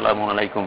আসসালামু আলাইকুম।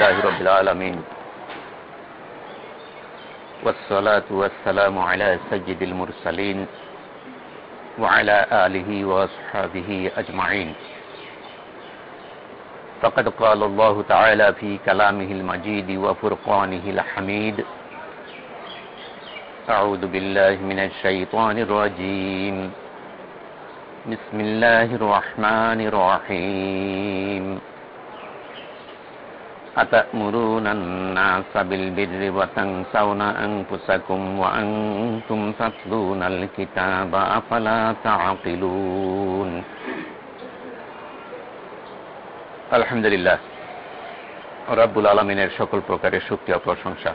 لله رب العالمين. والصلاة والسلام على سيد المرسلين وعلى آله وأصحابه أجمعين. فقد قال الله تعالى في كلامه المجيد وفرقانه الحميد أعوذ بالله من الشيطان الرجيم. بسم الله الرحمن الرحيم. أتأمرون الناس بالبر وتنسون أنفسكم وأنتم تتلون الكتاب أفلا تعقلون আলহামদুলিল্লাহ রব্বুল আলমিনের সকল প্রকারের শক্তি ও প্রশংসা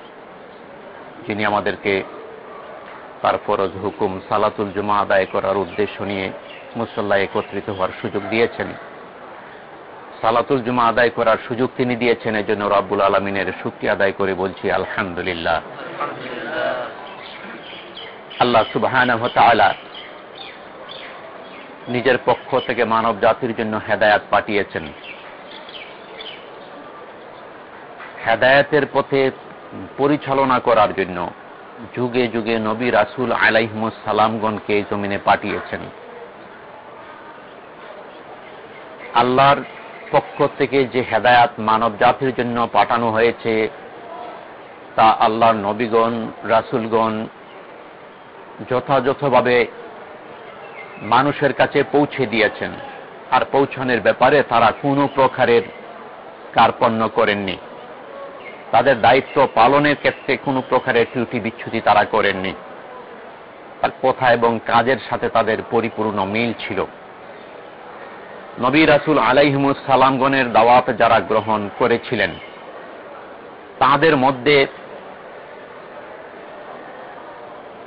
যিনি আমাদেরকে তার ফরজ হুকুম সালাতুল জমা আদায় করার উদ্দেশ্য নিয়ে মুসল্লা একত্রিত হওয়ার সুযোগ দিয়েছেন সালাতুল জুমা আদায় করার সুযোগ তিনি দিয়েছেন এই জন্য রব্বুল আলমিনের শুক্তি আদায় করে বলছি, আলহামদুলিল্লাহ। আল্লাহ সুবাহ নিজের পক্ষ থেকে মানব জাতির জন্য হেদায়াত পাঠিয়েছেন। হেদায়াতের পথে পরিচালনা করার জন্য যুগে যুগে নবী রাসুল আলাইহমুস সালামগণকে জমিনে পাঠিয়েছেন। আল্লাহর পক্ষ থেকে যে হেদায়াত মানব জাতির জন্য পাঠানো হয়েছে, তা আল্লাহর নবীগণ, রাসুলগণ যথাযথভাবে মানুষের কাছে পৌঁছে দিয়েছেন। আর পৌঁছানোর ব্যাপারে তারা কোনো প্রকারের কার্পণ্য করেননি। তাদের দায়িত্ব পালনের ক্ষেত্রে কোনো প্রকারের ত্রুটি বিচ্ছুতি তারা করেননি। তার কথা এবং কাজের সাথে তাদের পরিপূর্ণ মিল ছিল। নবী রাসুল আলাইহমুস সালামগণের দাওয়াত যারা গ্রহণ করেছিলেন, তাদের মধ্যে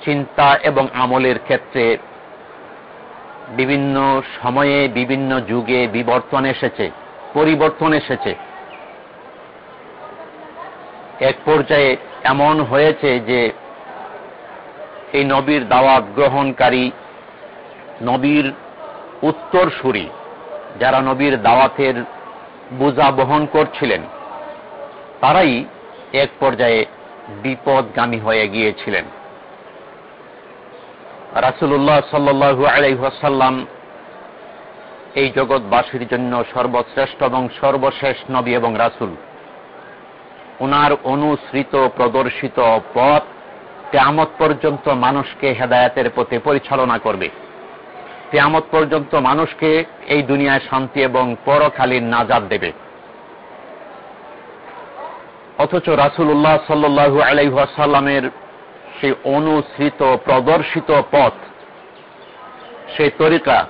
চিন্তা এবং আমলের ক্ষেত্রে বিভিন্ন সময়ে, বিভিন্ন যুগে বিবর্তন এসেছে, পরিবর্তন এসেছে। এক পর্যায়ে এমন হয়েছে যে এই নবীর দাওয়াত গ্রহণকারী নবীর উত্তরসূরি যারা নবীর দাওয়াতের বোঝা বহন করছিলেন, তারাই এক পর্যায়ে বিপদগামী হয়ে গিয়েছিলেন। রাসুল্লাহ সাল্লু আলাইসাল্লাম এই জগৎবাসীর জন্য সর্বশ্রেষ্ঠ এবং সর্বশেষ নবী এবং রাসুল। ওনার অনুসৃত প্রদর্শিত পথ কেমত পর্যন্ত মানুষকে হেদায়াতের পথে পরিচালনা করবে। কেয়ামত পর্যন্ত মানুষকে এই দুনিয়ায় শান্তি এবং পরখালীর নাজাদ দেবে। অথচ রাসুল্লাহ সাল্লু আলাইসাল্লামের সেই অনুসৃত, প্রদর্শিত পথ, সেই তরিকা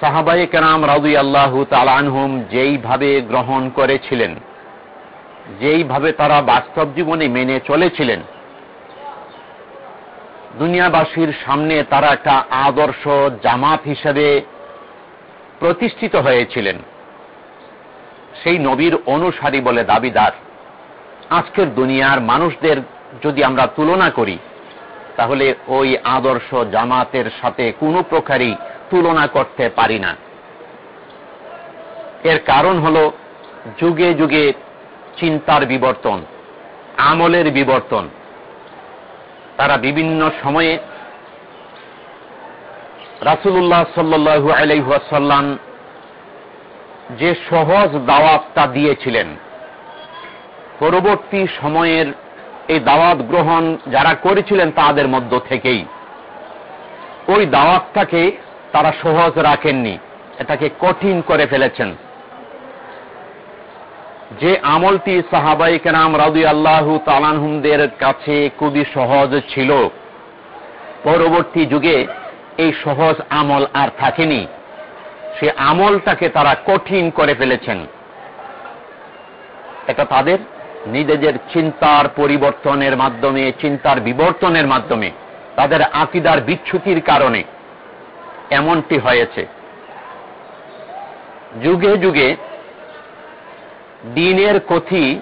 সাহাবাই কেরাম রাজু আল্লাহ তালানহুম যেইভাবে গ্রহণ করেছিলেন, যেইভাবে তারা বাস্তব জীবনে মেনে চলেছিলেন দুনিয়াবাসীর সামনে তারা একটা আদর্শ জামাত হিসেবে প্রতিষ্ঠিত হয়েছিলেন। সেই নবীর অনুসারী বলে দাবিদার। আজকের দুনিয়ার মানুষদের যদি আমরা তুলনা করি, তাহলে ওই আদর্শ জামাতের সাথে কোনো প্রকারই তুলনা করতে পারি না। এর কারণ হল যুগে যুগে চিন্তার বিবর্তন, আমলের বিবর্তন। তারা বিভিন্ন সময়ে রাসুল্লাহ সাল্লু আলাইসাল্লাম যে সহজ দাওয়াতটা দিয়েছিলেন, পরবর্তী সময়ের এই দাওয়াত গ্রহণ যারা করেছিলেন তাদের মধ্য থেকেই, ওই দাওয়াতটাকে তারা সহজ রাখেননি, এটাকে কঠিন করে ফেলেছেন। যে আমলটি সাহাবাই কেনাম রাদু আল্লাহ তালানহুমদের কাছে খুবই সহজ ছিল। পরবর্তী যুগে এই সহজ আমল আর থাকেনি। সে আমলটাকে তারা কঠিন করে ফেলেছেন। এটা তাদের নিজেদের চিন্তার পরিবর্তনের মাধ্যমে, চিন্তার বিবর্তনের মাধ্যমে, তাদের আকিদার বিচ্ছুতির কারণে এমনটি হয়েছে। যুগে যুগে দিনের কথি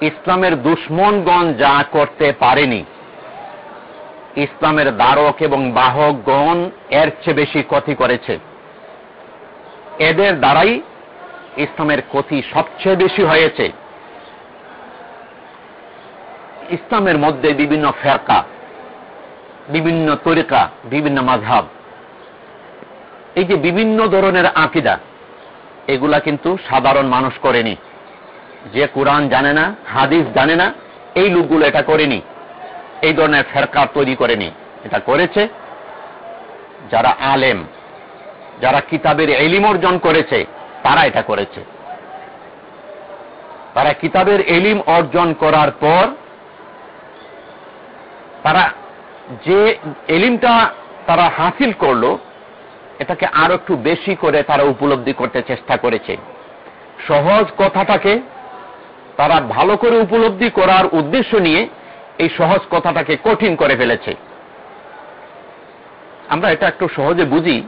ইসলামের দুশ্মনগণ যা করতে পারেনি। ইসলামের দ্বারক এবং বাহকগণ এর চেয়ে বেশি ক্ষতি করেছে। এদের দ্বারাই ইসলামের ক্ষতি সবচেয়ে বেশি হয়েছে। ইসলামের মধ্যে বিভিন্ন ফেরকা, বিভিন্ন তরিকা, বিভিন্ন মাঝাব এই যে বিভিন্ন ধরনের আকিদা, এগুলা কিন্তু সাধারণ মানুষ করেনি। যে কোরআন জানে না, হাদিস জানে না, এই লোকগুলো এটা করেনি। এই ধরনের ফেরকা তৈরি করেনি। এটা করেছে যারা আলেম, যারা কিতাবের এলিম অর্জন করেছে, তারা এটা করেছে। তারা কিতাবের এলিম অর্জন করার পর তারা যে এলিমটা তারা হাসিল করল, এটাকে আরও একটু বেশি করে তারা উপলব্ধি করতে চেষ্টা করেছে। সহজ কথাটাকে তারা ভালো করে উপলব্ধি করার উদ্দেশ্য নিয়ে এই সহজ কথাটাকে কঠিন করে ফেলেছে। আমরা এটা একটু সহজে বুঝি।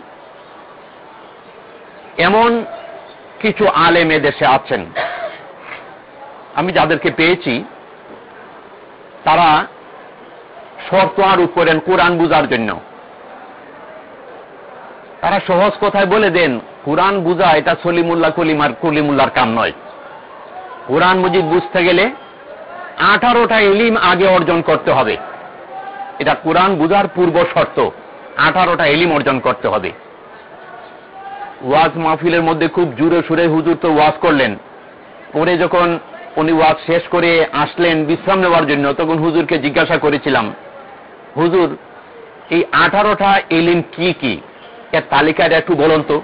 এমন কিছু আলেম দেশে আছেন। আমি যাদেরকে পেয়েছি, তারা শর্ত আরোপ করেন কোরআন বুঝার জন্য। তারা সহজ কথায় বলে দেন, কোরআন বুঝা এটা সলিমুল্লাহ কলিমার কলিমুল্লার কাম নয়। কোরআন মুজিব বুঝতে গেলে আঠারোটা ইলিম আগে অর্জন করতে হবে। এটা কোরআন বুঝার পূর্ব শর্ত, আঠারোটা ইলিম অর্জন করতে হবে। ওয়াজ মাহফিলের মধ্যে খুব জুড়ে সুরে হুজুর তো ওয়াজ করলেন। পরে যখন উনি ওয়াজ শেষ করে আসলেন বিশ্রাম নেওয়ার জন্য, তখন হুজুরকে জিজ্ঞাসা করেছিলাম, হুজুর, এই আঠারোটা এলিম কি কি? এর তালিকাটা একটু বলুন তো।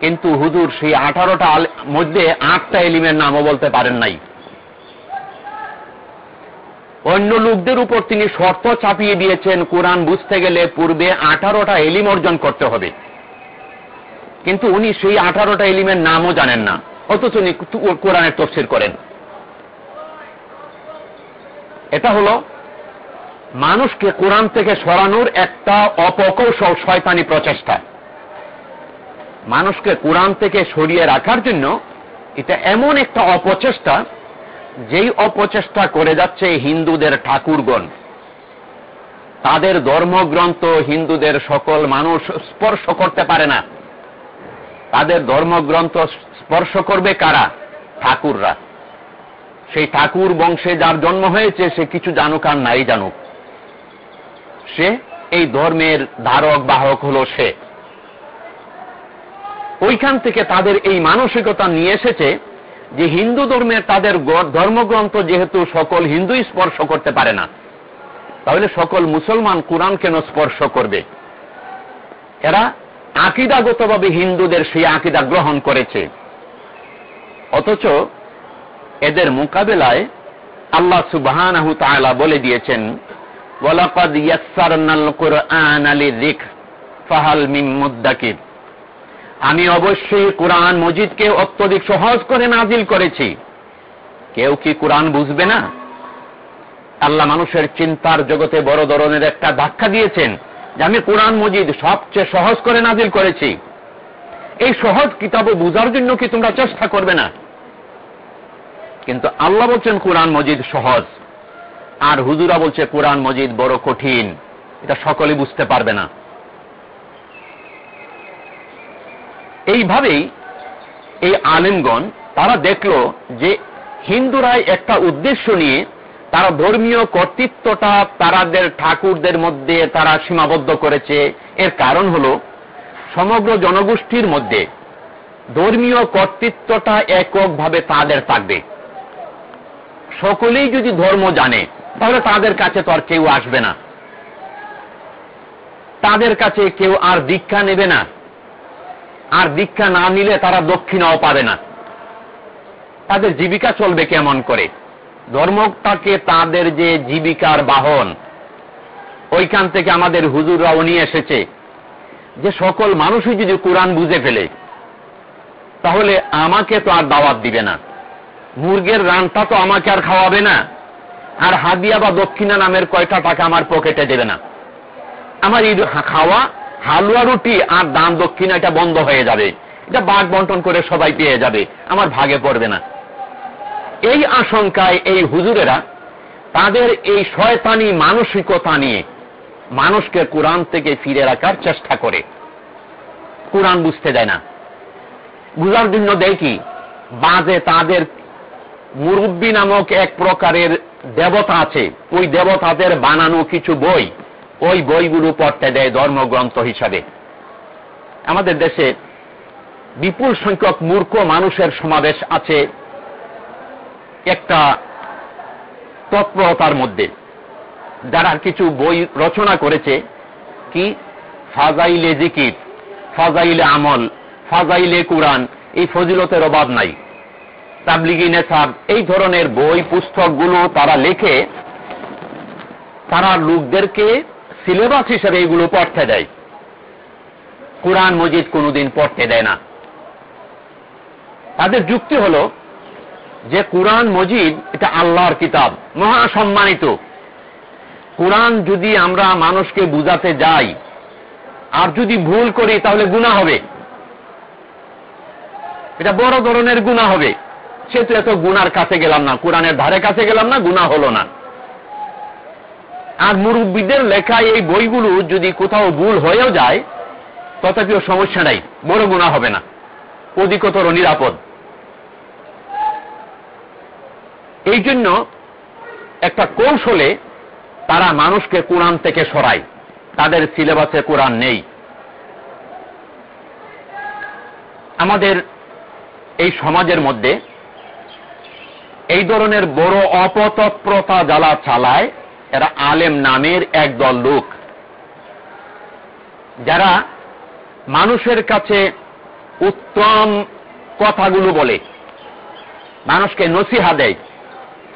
কিন্তু হুজুর, সেই আঠারোটা মধ্যে আটটা এলিমের নামও বলতে পারেন নাই। অন্য লোকদের উপর তিনি শর্ত চাপিয়ে দিয়েছেন, কোরআন বুঝতে গেলে পূর্বে আঠারোটা এলিম অর্জন করতে হবে। কিন্তু উনি সেই আঠারোটা এলিমের নামও জানেন না, অথচ উনি কোরআনের তফসির করেন। এটা হল, মানুষকে কোরআন থেকে সরানোর একটা অপকৌশল শয়তানি প্রচেষ্টা। মানুষকে কোরআন থেকে সরিয়ে রাখার জন্য এটা এমন একটা অপচেষ্টা, যেই অপচেষ্টা করে যাচ্ছে হিন্দুদের ঠাকুরগণ। তাদের ধর্মগ্রন্থ হিন্দুদের সকল মানুষ স্পর্শ করতে পারে না। তাদের ধর্মগ্রন্থ স্পর্শ করবে কারা? ঠাকুররা। সেই ঠাকুর বংশে যার জন্ম হয়েছে, সে কিছু জানুক আর নাই জানুক। সে এই ধর্মের ধারক, বাহক হল সে। ওইখান থেকে তাদের এই মানসিকতা নিয়ে এসেছে যে হিন্দু ধর্মের তাদের ধর্মগ্রন্থ যেহেতু সকল হিন্দুই স্পর্শ করতে পারে না, তাহলে সকল মুসলমান কোরআন কেন স্পর্শ করবে? এরা আকিদাগতভাবে হিন্দুদের সেই আকিদা গ্রহণ করেছে। অথচ এদের মোকাবেলায় আল্লাহ সুবাহ বলে দিয়েছেন, ওয়ালাকাদ ইয়াসসারনাল কুরআনা লিযিকর ফাহাল মিন মুদ্দাকির। আমি অবশ্যই কোরআন মজিদকে অত্যধিক সহজ করে নাজিল করেছি। কেউ কি কোরআন বুঝবে না? আল্লাহ মানুষের চিন্তার জগতে বড় ধরনের একটা ধাক্কা দিয়েছেন যে আমি কোরআন মজিদ সবচেয়ে সহজ করে নাজিল করেছি। এই সহজ কিতাব বুঝার জন্য কি তোমরা চেষ্টা করবে না? কিন্তু আল্লাহ বলছেন কোরআন মজিদ সহজ। আর হুজুরা বলছে কোরআন মজিদ বড় কঠিন। এটা সকলে বুঝতে পারবে না। এইভাবেই এই আলেমগণ, তারা দেখল যে হিন্দুরাই একটা উদ্দেশ্য নিয়ে তারা ধর্মীয় কর্তৃত্বটা তারাদের ঠাকুরদের মধ্যে তারা সীমাবদ্ধ করেছে। এর কারণ হল সমগ্র জনগোষ্ঠীর মধ্যে ধর্মীয় কর্তৃত্বটা এককভাবে তাদের থাকবে। সকলেই যদি ধর্ম জানে, তাহলে তাদের কাছে তো আর কেউ আসবে না। তাদের কাছে কেউ আর দীক্ষা নেবে না। আর দীক্ষা না নিলে তারা দক্ষিণাও পাবে না। তাদের জীবিকা চলবে কেমন করে? ধর্মটাকে তাদের যে জীবিকার বাহন, ওইখান থেকে আমাদের হুজুররাও নিয়ে এসেছে। যে সকল মানুষই যদি কোরআন বুঝে ফেলে, তাহলে আমাকে তো আর দাওয়াত দিবে না। মুরগের রানটা তো আমাকে আর খাওয়াবে না। আর হাদিয়া বা দক্ষিণা নামের কয়টা টাকা আমার পকেটে দেবে না। আমার এই খাওয়া হালুয়া রুটি আর দান দক্ষিণা এটা বন্ধ হয়ে যাবে। এটা বাঘ বন্টন করে সবাই পেয়ে যাবে। আমার ভাগে পড়বে না। এই আশঙ্কায় এই হুজুরেরা তাদের এই শয়তানি মানসিকতা নিয়ে মানুষকে কোরআন থেকে ফিরে রাখার চেষ্টা করে। কোরআন বুঝতে দেয় না। বুঝার জন্য দেখি বাজে তাদের মুরব্বী নামক এক প্রকারের দেবতা আছে। ওই দেবতাদের বানানো কিছু বই ওই বইগুলো পড়তে দেয় ধর্মগ্রন্থ হিসাবে। আমাদের দেশে বিপুল সংখ্যক মূর্খ মানুষের সমাবেশ আছে একটা তৎপরতার মধ্যে। যারা কিছু বই রচনা করেছে, কি? ফাজাইলে জিকির, ফাজাইলে আমল, ফাজাইলে কোরআন, এই ফজিলতের অভাব নাই। তাবলিগি নেসাব এই ধরনের বই, পুস্তকগুলো তারা লেখে, তারা লোকদেরকে সিলেবাস হিসেবে এগুলো পড়তে দেয়। কোরআন মজিদ কোনোদিন পড়তে দেয় না। তাদের যুক্তি হল যে কোরআন মজিদ এটা আল্লাহর কিতাব মহা সম্মানিত কোরআন যদি আমরা মানুষকে বুঝাতে যাই, আর যদি ভুল করি তাহলে গুণা হবে। এটা বড় ধরনের গুণা হবে। সে তো এত গুনার কাছে গেলাম না, কোরআনের ধারে কাছে গেলাম না গুণা হলো না। আর মুরব্বীদের লেখা এই বইগুলো যদি কোথাও ভুল হয়েও যায়, তথাপিও সমস্যা নাই, বড় গুণা হবে না। অধিকতর নিরাপদ। এই জন্য একটা কৌশলে তারা মানুষকে কোরআন থেকে সরায়। তাদের সিলেবাসে কোরআন নেই। আমাদের এই সমাজের মধ্যে এই ধরনের বড় অপতৎপ্রতা জ্বালা চালায় এরা আলেম নামের একদল লোক। যারা মানুষের কাছে উত্তম কথাগুলো বলে, মানুষকে নসিহা দেয়,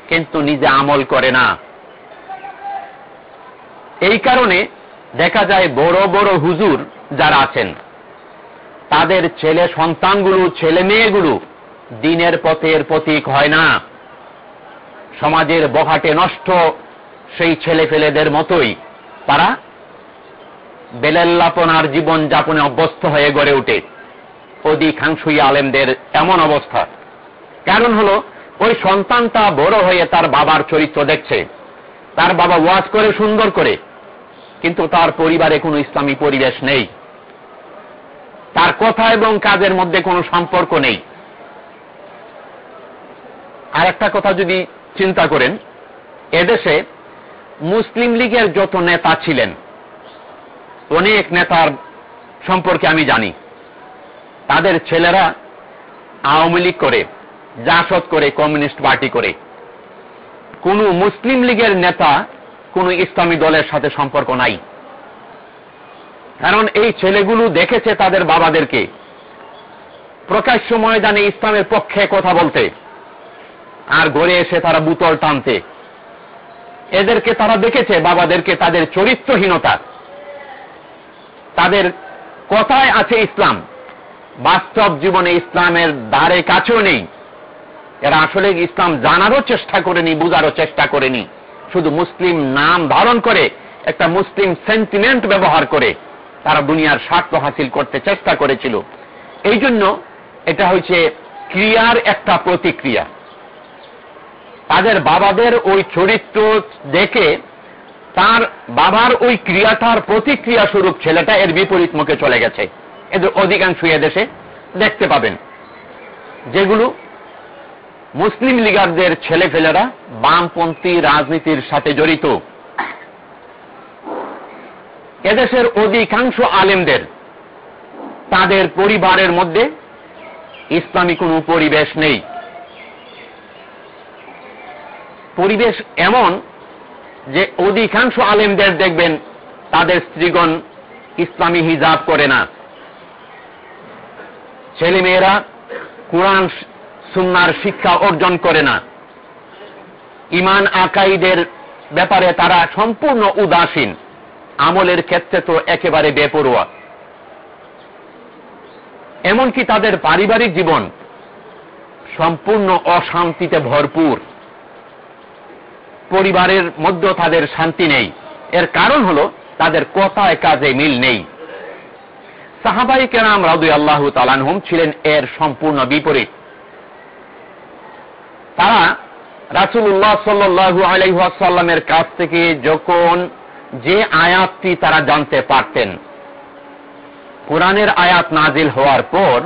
কিন্তু নিজে আমল করে না। এই কারণে দেখা যায় বড় বড় হুজুর যারা আছেন, তাদের ছেলে সন্তানগুলো, ছেলে মেয়েগুলো দিনের পথের প্রতীক হয় না। সমাজের বহাটে নষ্ট সেই ছেলে ফেলেদের মতোই তারা বেলেল্লাপনার জীবন যাপনে অভ্যস্ত হয়ে গড়ে ওঠে। অধিকাংশই আলেমদের এমন অবস্থা। কারণ হলো, ওই সন্তানটা বড় হয়ে তার বাবার চরিত্র দেখছে। তার বাবা ওয়াজ করে, সুন্দর করে। কিন্তু তার পরিবারে কোনো ইসলামী পরিবেশ নেই। তার কথা এবং কাজের মধ্যে কোনো সম্পর্ক নেই। আর একটা কথা যদি চিন্তা করেন, এদেশে মুসলিম লীগের যত নেতা ছিলেন, অনেক নেতার সম্পর্কে আমি জানি। তাদের ছেলেরা আওয়ামী লীগ করে, জাসদ করে, কমিউনিস্ট পার্টি করে। কোন মুসলিম লীগের নেতা কোন ইসলামী দলের সাথে সম্পর্ক নাই। কারণ এই ছেলেগুলো দেখেছে তাদের বাবাদেরকে। প্রকাশ্য ময়দানে ইসলামের পক্ষে কথা বলতে, আর ঘরে এসে তারা বুতল টানতে। এদেরকে তারা দেখেছে, বাবাদেরকে তাদের চরিত্রহীনতা। তাদের কথায় আছে ইসলাম। বাস্তব জীবনে ইসলামের দ্বারে কাছেও নেই। এরা আসলে ইসলাম জানারও চেষ্টা করেনি, বুঝারও চেষ্টা করেনি। শুধু মুসলিম নাম ধারণ করে, একটা মুসলিম সেন্টিমেন্ট ব্যবহার করে তারা দুনিয়ার স্বার্থ হাসিল করতে চেষ্টা করেছিল। এই জন্য এটা হচ্ছে ক্রিয়ার একটা প্রতিক্রিয়া। তাদের বাবাদের ওই চরিত্র দেখে তার বাবার ওই ক্রিয়াটার প্রতিক্রিয়া স্বরূপ ছেলেটা এর বিপরীত মুখে চলে গেছে। এদের অধিকাংশ দেশে দেখতে পাবেন। যেগুলো মুসলিম লীগারদের ছেলেফেলেরা বামপন্থী রাজনীতির সাথে জড়িত। এদেশের অধিকাংশ আলেমদের তাদের পরিবারের মধ্যে ইসলামী কোনো পরিবেশ নেই। পরিবেশ এমন যে অধিকাংশ আলেমদের দেখবেন তাদের স্ত্রীগণ ইসলামী হিজাব করে না। ছেলেমেয়েরা কোরআন, সুন্নার শিক্ষা অর্জন করে না। ইমান আকাইদের ব্যাপারে তারা সম্পূর্ণ উদাসীন। আমলের ক্ষেত্রে তো একেবারে বেপরোয়া। এমনকি তাদের পারিবারিক জীবন সম্পূর্ণ অশান্তিতে ভরপুর। পরিবারের মধ্যে তাদের শান্তি নেই। এর কারণ হল, তাদের কথায় কাজে মিল নেই। সাহাবাই কেরাম রাদু আল্লাহ তালানহুম ছিলেন এর সম্পূর্ণ বিপরীত। তারা রাসুল্লাহ সাল্লু আলাইসাল্লামের কাছ থেকে যখন যে আয়াতটি তারা জানতে পারতেন, কোরআনের আয়াত নাজিল হওয়ার পর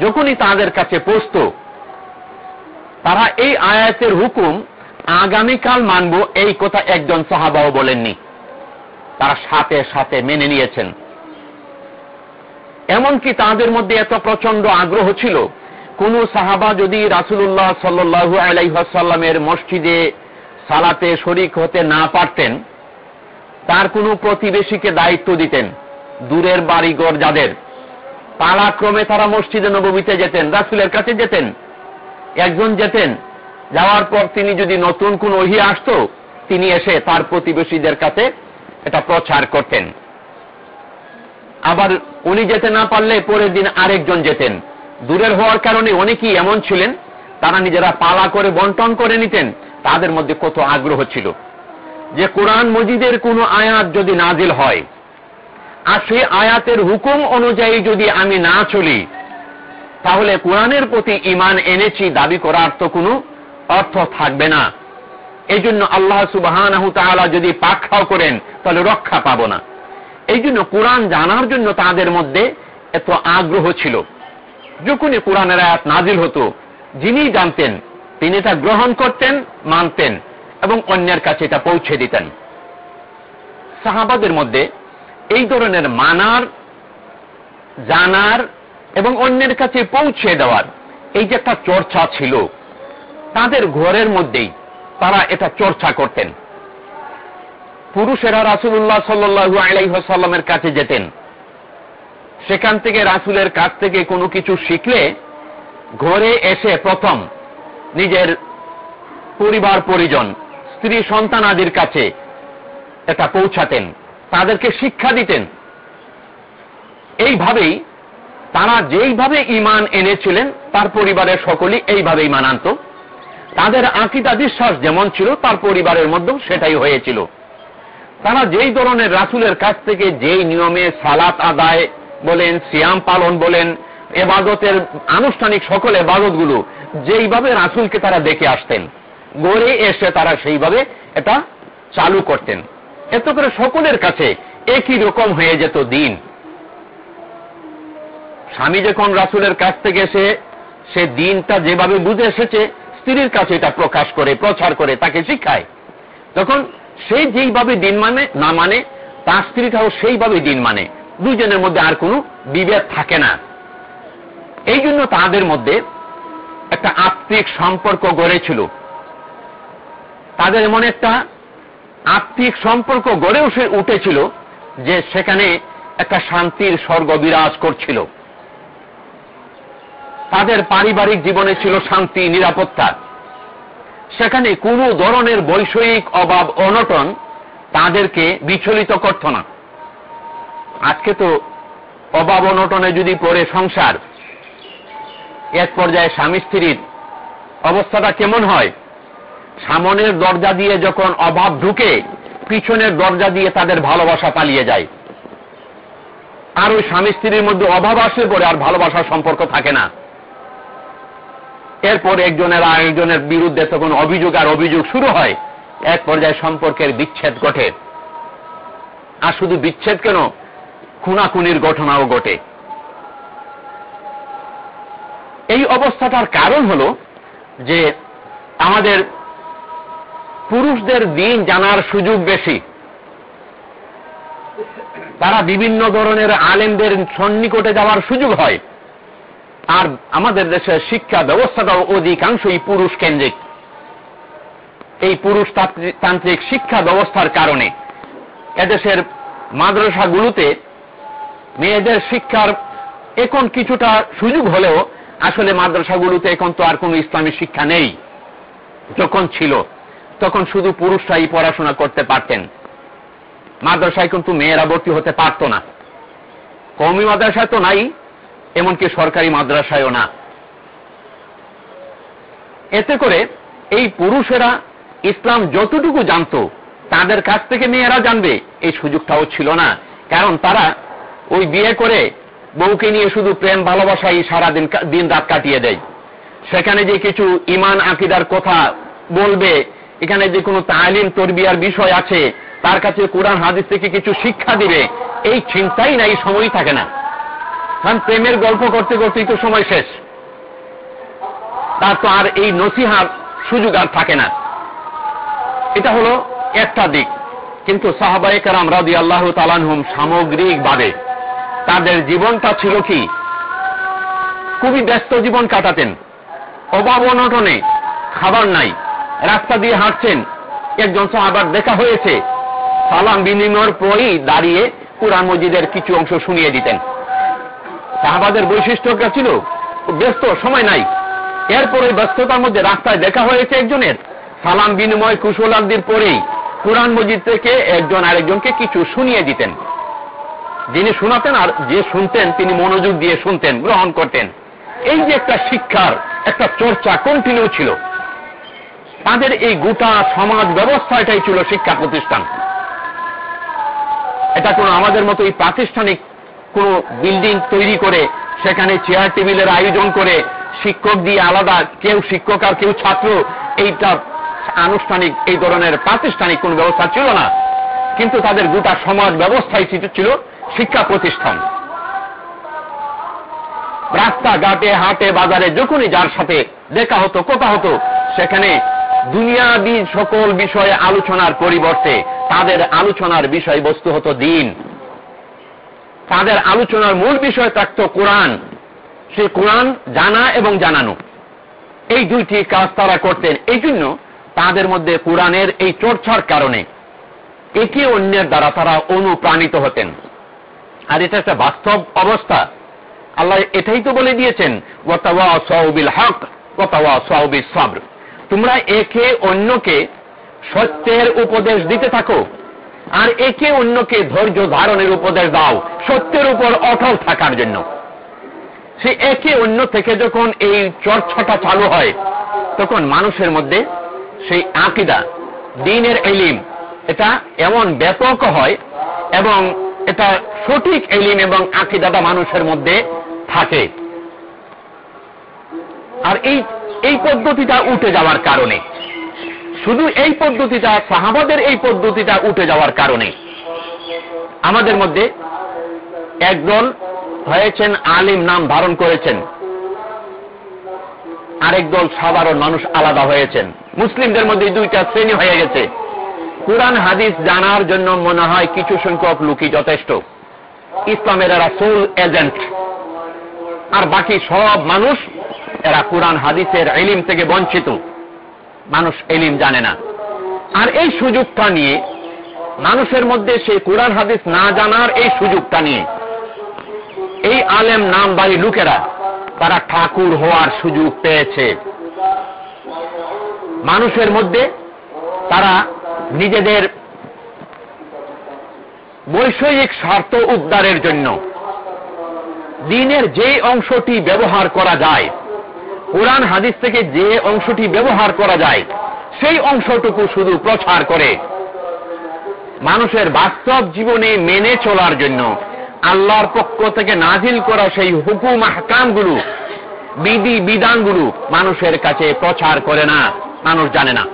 যখনই তাদের কাছে পৌঁছত, তারা এই আয়াতের হুকুম আগামীকাল মানব এই কথা একজন সাহাবাও বলেননি। তারা সাথে সাথে মেনে নিয়েছেন। এমনকি তাদের মধ্যে এত প্রচণ্ড আগ্রহ ছিল, কোন সাহাবা যদি রাসুল্লাহ সাল্লু আলাইসাল্লামের মসজিদে সালাতে শরিক হতে না পারতেন, তার কোনো প্রতিবেশীকে দায়িত্ব দিতেন, দূরের বাড়িঘর যাদের পালাক্রমে তারা মসজিদে নবমীতে যেতেন, রাসুলের কাছে যেতেন, একজন যেতেন যাওয়ার পর তিনি যদি নতুন কোন ওহি আসত, তিনি এসে তার প্রতিবেশীদের কাছে এটা প্রচার করতেন। আবার উনি যেতে না পারলে পরের দিন আরেকজন যেতেন। দূরের হওয়ার কারণে অনেকেই এমন ছিলেন, তারা নিজেরা পালা করে বন্টন করে নিতেন, তাদের মধ্যে কত আগ্রহ ছিল। যে কোরআন মজিদের কোন আয়াত যদি নাজিল হয়, আর সেই আয়াতের হুকুম অনুযায়ী যদি আমি না চলি, তাহলে কোরআনের প্রতি ইমান এনেছি, দাবি করার তো কোনো অর্থ থাকবে না। এই জন্য আল্লাহ সুবাহ যদি পাক্ষাও করেন, তাহলে রক্ষা পাব না। এই জন্য কোরআন জানার জন্য তাদের মধ্যে এত আগ্রহ ছিল। যখনই কোরআনের আয়াত নাজিল হতো, যিনি জানতেন, তিনি তা গ্রহণ করতেন, মানতেন এবং অন্যের কাছে এটা পৌঁছে দিতেন। সাহাবাদের মধ্যে এই ধরনের মানার, জানার এবং অন্যের কাছে পৌঁছে দেওয়ার এই যে একটা চর্চা ছিল তাদের ঘরের মধ্যেই তারা এটা চর্চা করতেন। পুরুষেরা রাসুল্লাহ সাল্লু আলাইসাল্লামের কাছে যেতেন। সেখান থেকে রাসুলের কাছ থেকে কোনো কিছু শিখলে ঘরে এসে প্রথম নিজের পরিবার পরিজন, স্ত্রী সন্তান আদির কাছে এটা পৌঁছাতেন, তাদেরকে শিক্ষা দিতেন। এইভাবেই তারা যেইভাবে ইমান এনেছিলেন, তার পরিবারের সকলেই এইভাবে ইমান আনত। তাদের আকিদা বিশ্বাস যেমন ছিল, তার পরিবারের মধ্যেও সেটাই হয়েছিল। তারা যেই ধরনের রাসুলের কাছ থেকে যেই নিয়মে সালাত আদায় বলেন, সিয়াম পালন বলেন, এবাদতের আনুষ্ঠানিক সকল এবাদতগুলো যেইভাবে রাসুলকে তারা দেখে আসতেন, গড়ে এসে তারা সেইভাবে এটা চালু করতেন। এত করে সকলের কাছে একই রকম হয়ে যেত দিন। স্বামী যখন রাসুলের কাছ থেকে এসে সে দিনটা যেভাবে বুঝে এসেছে স্ত্রীর কাছে এটা প্রকাশ করে, প্রচার করে, তাকে শিখায়। তখন সে যেইভাবে দিন মানে না মানে তার স্ত্রীটাও সেইভাবে দিন মানে। দুজনের মধ্যে আর কোনো বিভেদ থাকে না। এই জন্য তাদের মধ্যে একটা আত্মিক সম্পর্ক গড়েছিল। তাদের এমন একটা আত্মিক সম্পর্ক গড়ে উঠেছিল যে সেখানে একটা শান্তির স্বর্গ বিরাজ করছিল। তাদের পারিবারিক জীবনে ছিল শান্তি, নিরাপত্তা। সেখানে কোনো ধরনের বৈষয়িক অভাব, অনটন তাদেরকে বিচলিত করত না। আজকে তো অভাব, অনটনে যদি পড়ে সংসার, এক পর্যায়ে স্বামী স্ত্রীর অবস্থাটা কেমন হয়? সামনের দরজা দিয়ে যখন অভাব ঢুকে, পিছনের দরজা দিয়ে তাদের ভালোবাসা পালিয়ে যায়। আর ওই স্বামী স্ত্রীর মধ্যে অভাব আসলে পরে আর ভালোবাসার সম্পর্ক থাকে না। এরপর একজনের আরেকজনের বিরুদ্ধে তখন অভিযোগ আর অভিযোগ শুরু হয়। এক পর্যায়ে সম্পর্কের বিচ্ছেদ ঘটে। আর শুধু বিচ্ছেদ কেন? খুনাখুনির ঘটনাও ঘটে। এই অবস্থাটার কারণ হল যে আমাদের পুরুষদের দিন জানার সুযোগ বেশি। তারা বিভিন্ন ধরনের আলেমদের সন্নিকটে যাওয়ার সুযোগ হয়। আর আমাদের দেশের শিক্ষা ব্যবস্থাটাও অধিকাংশই পুরুষ কেন্দ্রিক। এই পুরুষ তান্ত্রিক শিক্ষা ব্যবস্থার কারণে এদেশের মাদ্রাসাগুলোতে মেয়েদের শিক্ষার এখন কিছুটা সুযোগ হলেও আসলে মাদ্রাসাগুলোতে এখন তো আর কোনো ইসলামী শিক্ষা নেই। যখন ছিল, তখন শুধু পুরুষরাই পড়াশোনা করতে পারতেন। মাদ্রাসায় কিন্তু মেয়েরা ভর্তি হতে পারত না। কৌমি মাদ্রাসা তো নাই এমনকি সরকারি মাদ্রাসায়ও না। এতে করে এই পুরুষেরা ইসলাম যতটুকু জানত, তাদের কাছ থেকে মেয়েরা জানবে, এই সুযোগটাও ছিল না। কারণ তারা ওই বিয়ে করে বউকে নিয়ে শুধু প্রেম, ভালোবাসাই সারাদিন দিন রাত কাটিয়ে দেয়। সেখানে যে কিছু ইমান, আকিদার কথা বলবে, এখানে যে কোনো তালিম, তরবিয়ার বিষয় আছে, তার কাছে কোরআন, হাদিস থেকে কিছু শিক্ষা দিবে, এই চিন্তাই না, এই সময় থাকে না। কারণ প্রেমের গল্প করতে করতেই তো সময় শেষ। তার তো আর এই নসিহার সুযোগ আর থাকে না। এটা হলো একটা দিক। কিন্তু সাহাবাহিকার রাদি আল্লাহ তালানহুম সামগ্রিকভাবে তাদের জীবনটা ছিল কি? খুবই ব্যস্ত জীবন কাটাতেন। অভাব অনটনে খাবার নাই, রাস্তা দিয়ে হাঁটছেন। একজন সাহাবার দেখা হয়েছে। সালাম বিনিময়ের পরই দাঁড়িয়ে কুরআন মজিদের কিছু অংশ শুনিয়ে দিতেন। সাহাবাদের বৈশিষ্ট্যটা ছিল ব্যস্ত, সময় নাই। এরপরে ব্যস্ততার মধ্যে রাস্তায় দেখা হয়েছে একজনের। সালাম বিনিময় কুশলাব্দির পরেই কোরআন মজিদ থেকে একজন আরেকজনকে কিছু শুনিয়ে দিতেন। যিনি শোনাতেন আর যে শুনতেন, তিনি মনোযোগ দিয়ে শুনতেন, গ্রহণ করতেন। এই যে একটা শিক্ষার, একটা চর্চা কন্টিনিউ ছিল। তাদের এই গোটা সমাজ ব্যবস্থা এটাই ছিল শিক্ষা প্রতিষ্ঠান। এটা কোনো আমাদের মতো এই প্রাতিষ্ঠানিক কোন বিল্ডিং তৈরি করে, সেখানে চেয়ার টেবিলের আয়োজন করে, শিক্ষক দিয়ে আলাদা, কেউ শিক্ষক আর কেউ ছাত্র, এইটা আনুষ্ঠানিক, এই ধরনের প্রাতিষ্ঠানিক কোন ব্যবস্থা ছিল না। কিন্তু তাদের গোটা সমাজ ব্যবস্থাই ছিল শিক্ষা প্রতিষ্ঠান। রাস্তাঘাটে, হাটে, বাজারে যখনই যার সাথে দেখা হতো, কথা হতো, সেখানে দুনিয়াবি সকল বিষয়ে আলোচনার পরিবর্তে তাদের আলোচনার বিষয়বস্তু হতো দিন। তাদের আলোচনার মূল বিষয় থাকত কোরআন। সে কোরআন জানা এবং জানানো। এই দুইটি কাজ তারা করতেন। এই জন্য তাদের মধ্যে কোরআনের এই চর্চার কারণে একে অন্যের দ্বারা তারা অনুপ্রাণিত হতেন। আর এটা একটা বাস্তব অবস্থা। আল্লাহ এটাই তো বলে দিয়েছেন হক তোমরা একে অন্যকে সত্যের উপদেশ দিতে থাকো। আর একে অন্যকে ধৈর্য ধারণের উপদেশ দাও, সত্যের উপর অটল থাকার জন্য। সে একে অন্য থেকে যখন এই চর্চাটা চালু হয়, তখন মানুষের মধ্যে সেই আকিদা, দিনের এলিম, এটা এমন ব্যাপক হয় এবং এটা সঠিক এলিম এবং আকিদাটা মানুষের মধ্যে থাকে। আর এই এই পদ্ধতিটা উঠে যাওয়ার কারণে শুধু এই পদ্ধতিটা, সাহাবাদের এই পদ্ধতিটা উঠে যাওয়ার কারণে। আমাদের মধ্যে একদল হয়েছেন আলিম নাম ধারণ করেছেন। আরেক দল সাধারণ মানুষ আলাদা হয়েছেন। মুসলিমদের মধ্যে দুইটা শ্রেণি হয়ে গেছে। কোরআন, হাদিস জানার জন্য মনে হয় কিছু সংখ্যক লোকই যথেষ্ট। ইসলামের এরা সোল এজেন্ট আর বাকি সব মানুষ এরা কোরআন, হাদিসের এলিম থেকে বঞ্চিত। মানুষ এলিম জানে না। আর এই সুযোগটা নিয়ে, মানুষের মধ্যে সেই কোরআন হাদিস না জানার এই সুযোগটা নিয়ে, এই আলেম নাম বাড়ি লোকেরা, তারা ঠাকুর হওয়ার সুযোগ পেয়েছে। মানুষের মধ্যে তারা নিজেদের বৈষয়িক স্বার্থ উদ্ধারের জন্য দিনের যে অংশটি ব্যবহার করা যায় কোরআন হাদিস থেকে যে অংশটি ব্যবহার করা যায়, সেই অংশটুকু শুধু প্রচার করে। মানুষের বাস্তব জীবনে মেনে চলার জন্য আল্লাহর পক্ষ থেকে নাজিল করা সেই হুকুম হাকামগুলো বিধি বিধানগুলো মানুষের কাছে প্রচার করে না, মানুষ জানে না।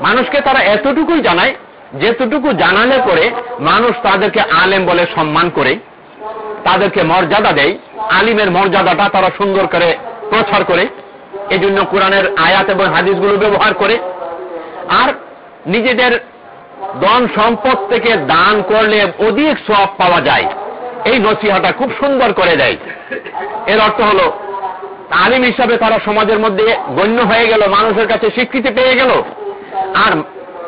মানুষকে তারা এতটুকুই জানায়, যেতটুকু জানালে পরে মানুষ তাদেরকে আলেম বলে সম্মান করে। তাদেরকে মর্যাদা দেয় আলিমের মর্যাদাটা তারা সুন্দর করে প্রচার করে এই জন্য কোরআনের আয়াত এবং হাদিসগুলো ব্যবহার করে। আর নিজেদের ধন সম্পদ থেকে দান করলে অধিক সব পাওয়া যায়। এই নসিহাটা খুব সুন্দর করে দেয়। এর অর্থ হল, আলিম হিসাবে তারা সমাজের মধ্যে গণ্য হয়ে গেল, মানুষের কাছে স্বীকৃতি পেয়ে গেল। আর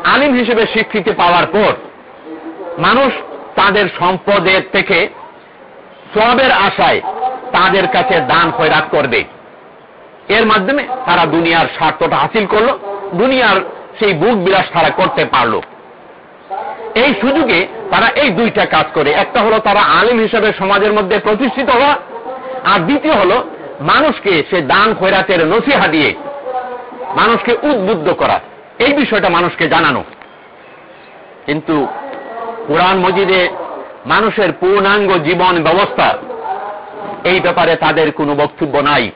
আলিম হিসেবে স্বীকৃতি পাওয়ার পর মানুষ তাদের সম্পদের থেকে সবের আশায় তাদের কাছে দান খয়রাত করবে। এর মাধ্যমে তারা দুনিয়ার স্বার্থটা হাসিল করল, দুনিয়ার সেই বুক বিলাস তারা করতে পারল। এই সুযোগে তারা এই দুইটা কাজ করে। একটা হলো তারা আলিম হিসেবে সমাজের মধ্যে প্রতিষ্ঠিত হওয়া, আর দ্বিতীয় হলো মানুষকে সে দান খয়রাতের নসিহা দিয়ে মানুষকে উদ্বুদ্ধ করা। এই বিষয়টা মানুষকে জানানো। কিন্তু কোরআন মজিদে মানুষের পূর্ণাঙ্গ জীবন ব্যবস্থা। এই ব্যাপারে তাদের কোনো বক্তব্য নাই।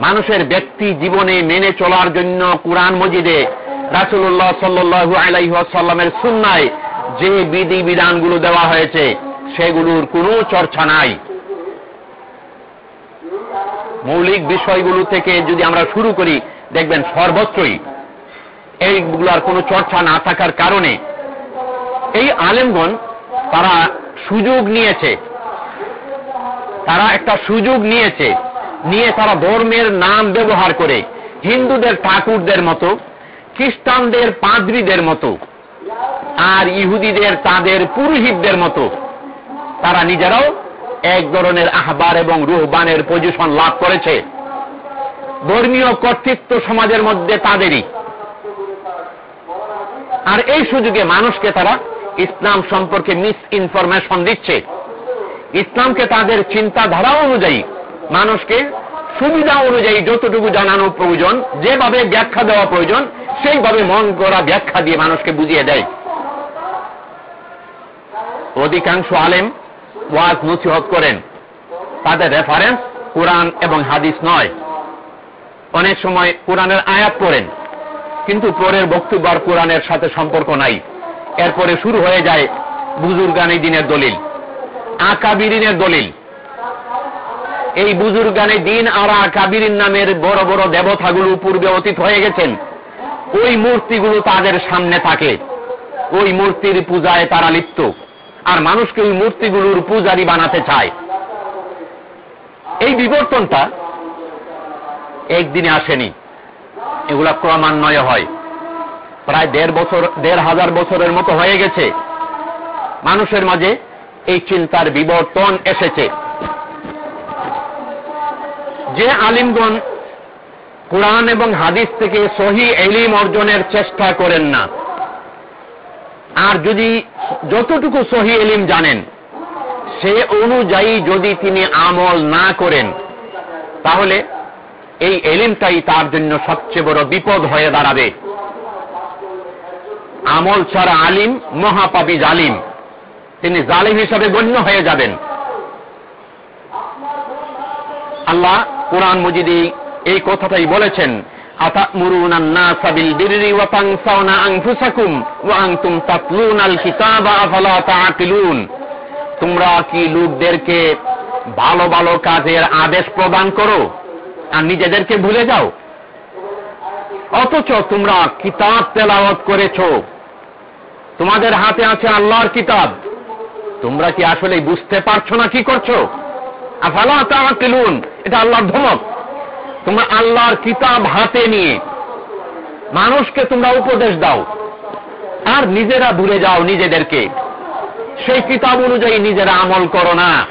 মানুষের ব্যক্তি জীবনে মেনে চলার জন্য কোরআন মজিদে রাসুল্লাহ সাল্লু আলাইসাল্লামের সুন্নায় যে বিধি বিধানগুলো দেওয়া হয়েছে, সেগুলোর কোনো চর্চা নাই। মৌলিক বিষয়গুলো থেকে যদি আমরা শুরু করি, দেখবেন সর্বত্রই এইগুলার কোনো চর্চা না থাকার কারণে এই আলেমগণ তারা সুযোগ নিয়েছে। তারা একটা সুযোগ নিয়েছে। নিয়ে তারা ধর্মের নাম ব্যবহার করে, হিন্দুদের ঠাকুরদের মতো, খ্রিস্টানদের পাদ্রীদের মতো, আর ইহুদিদের, তাদের পুরোহিতদের মতো। তারা নিজেরাও এক ধরনের আহবার এবং রুহবানের পজিশন লাভ করেছে। ধর্মীয় কর্তৃত্ব সমাজের মধ্যে তাদেরই। আর এই সুযোগে মানুষকে তারা ইসলাম সম্পর্কে মিস ইনফরমেশন দিচ্ছে। ইসলামকে তাদের চিন্তাধারা অনুযায়ী, মানুষকে সুবিধা অনুযায়ী যতটুকু জানানো প্রয়োজন, যেভাবে ব্যাখ্যা দেওয়া প্রয়োজন, সেইভাবে মন করা ব্যাখ্যা দিয়ে মানুষকে বুঝিয়ে দেয়। অধিকাংশ আলেম ওয়াজ নথিহত করেন। তাদের রেফারেন্স কোরআন এবং হাদিস নয়। অনেক সময় কোরআনের আয়াত করেন কিন্তু পরের বক্তব্য আর কোরআনের সাথে সম্পর্ক নাই। এরপরে শুরু হয়ে যায় বুজুর্গানি দিনের দলিল, আকাবিরিনের দলিল। এই বুজুর্গানে দিন আর আকাবিরিন নামের বড় বড় দেবতাগুলো পূর্বে অতীত হয়ে গেছেন। ওই মূর্তিগুলো তাদের সামনে থাকে। ওই মূর্তির পূজায় তারা লিপ্ত। আর মানুষকে ওই মূর্তিগুলোর পূজারি বানাতে চায়। এই বিবর্তনটা একদিনে আসেনি। এগুলা ক্রমান্বয়ে হয়। প্রায় দেড় বছর, দেড় হাজার বছরের মতো হয়ে গেছে। মানুষের মাঝে এই চিন্তার বিবর্তন এসেছে। যে আলিমগণ কোরআন এবং হাদিস থেকে সহি এলিম অর্জনের চেষ্টা করেন না, আর যদি যতটুকু সহি এলিম জানেন, সে অনুযায়ী যদি তিনি আমল না করেন, তাহলে এই এলিমটাই তার জন্য সবচেয়ে বড় বিপদ হয়ে দাঁড়াবে। আমল ছাড়া আলিম মহাপাবি জালিম। তিনি জালিম হিসাবে গণ্য হয়ে যাবেন। আল্লাহ কোরআন মজিদি এই কথাটাই বলেছেন তোমরা কি লোকদেরকে ভালো ভালো কাজের আদেশ প্রদান করো আর নিজেদেরকে ভুলে যাও? অথচ তোমরা কিতাব তেলাওয়াত করেছ। তোমাদের হাতে আছে আল্লাহর কিতাব। তোমরা কি আসলে বুঝতে পারছ না কি করছ? আফালা তাকিলুন এটা আল্লাহর ধমক। তোমরা আল্লাহর কিতাব হাতে নিয়ে মানুষকে তোমরা উপদেশ দাও। আর নিজেরা ভুলে যাও নিজেদেরকে। সেই কিতাব অনুযায়ী নিজেরা আমল করো না।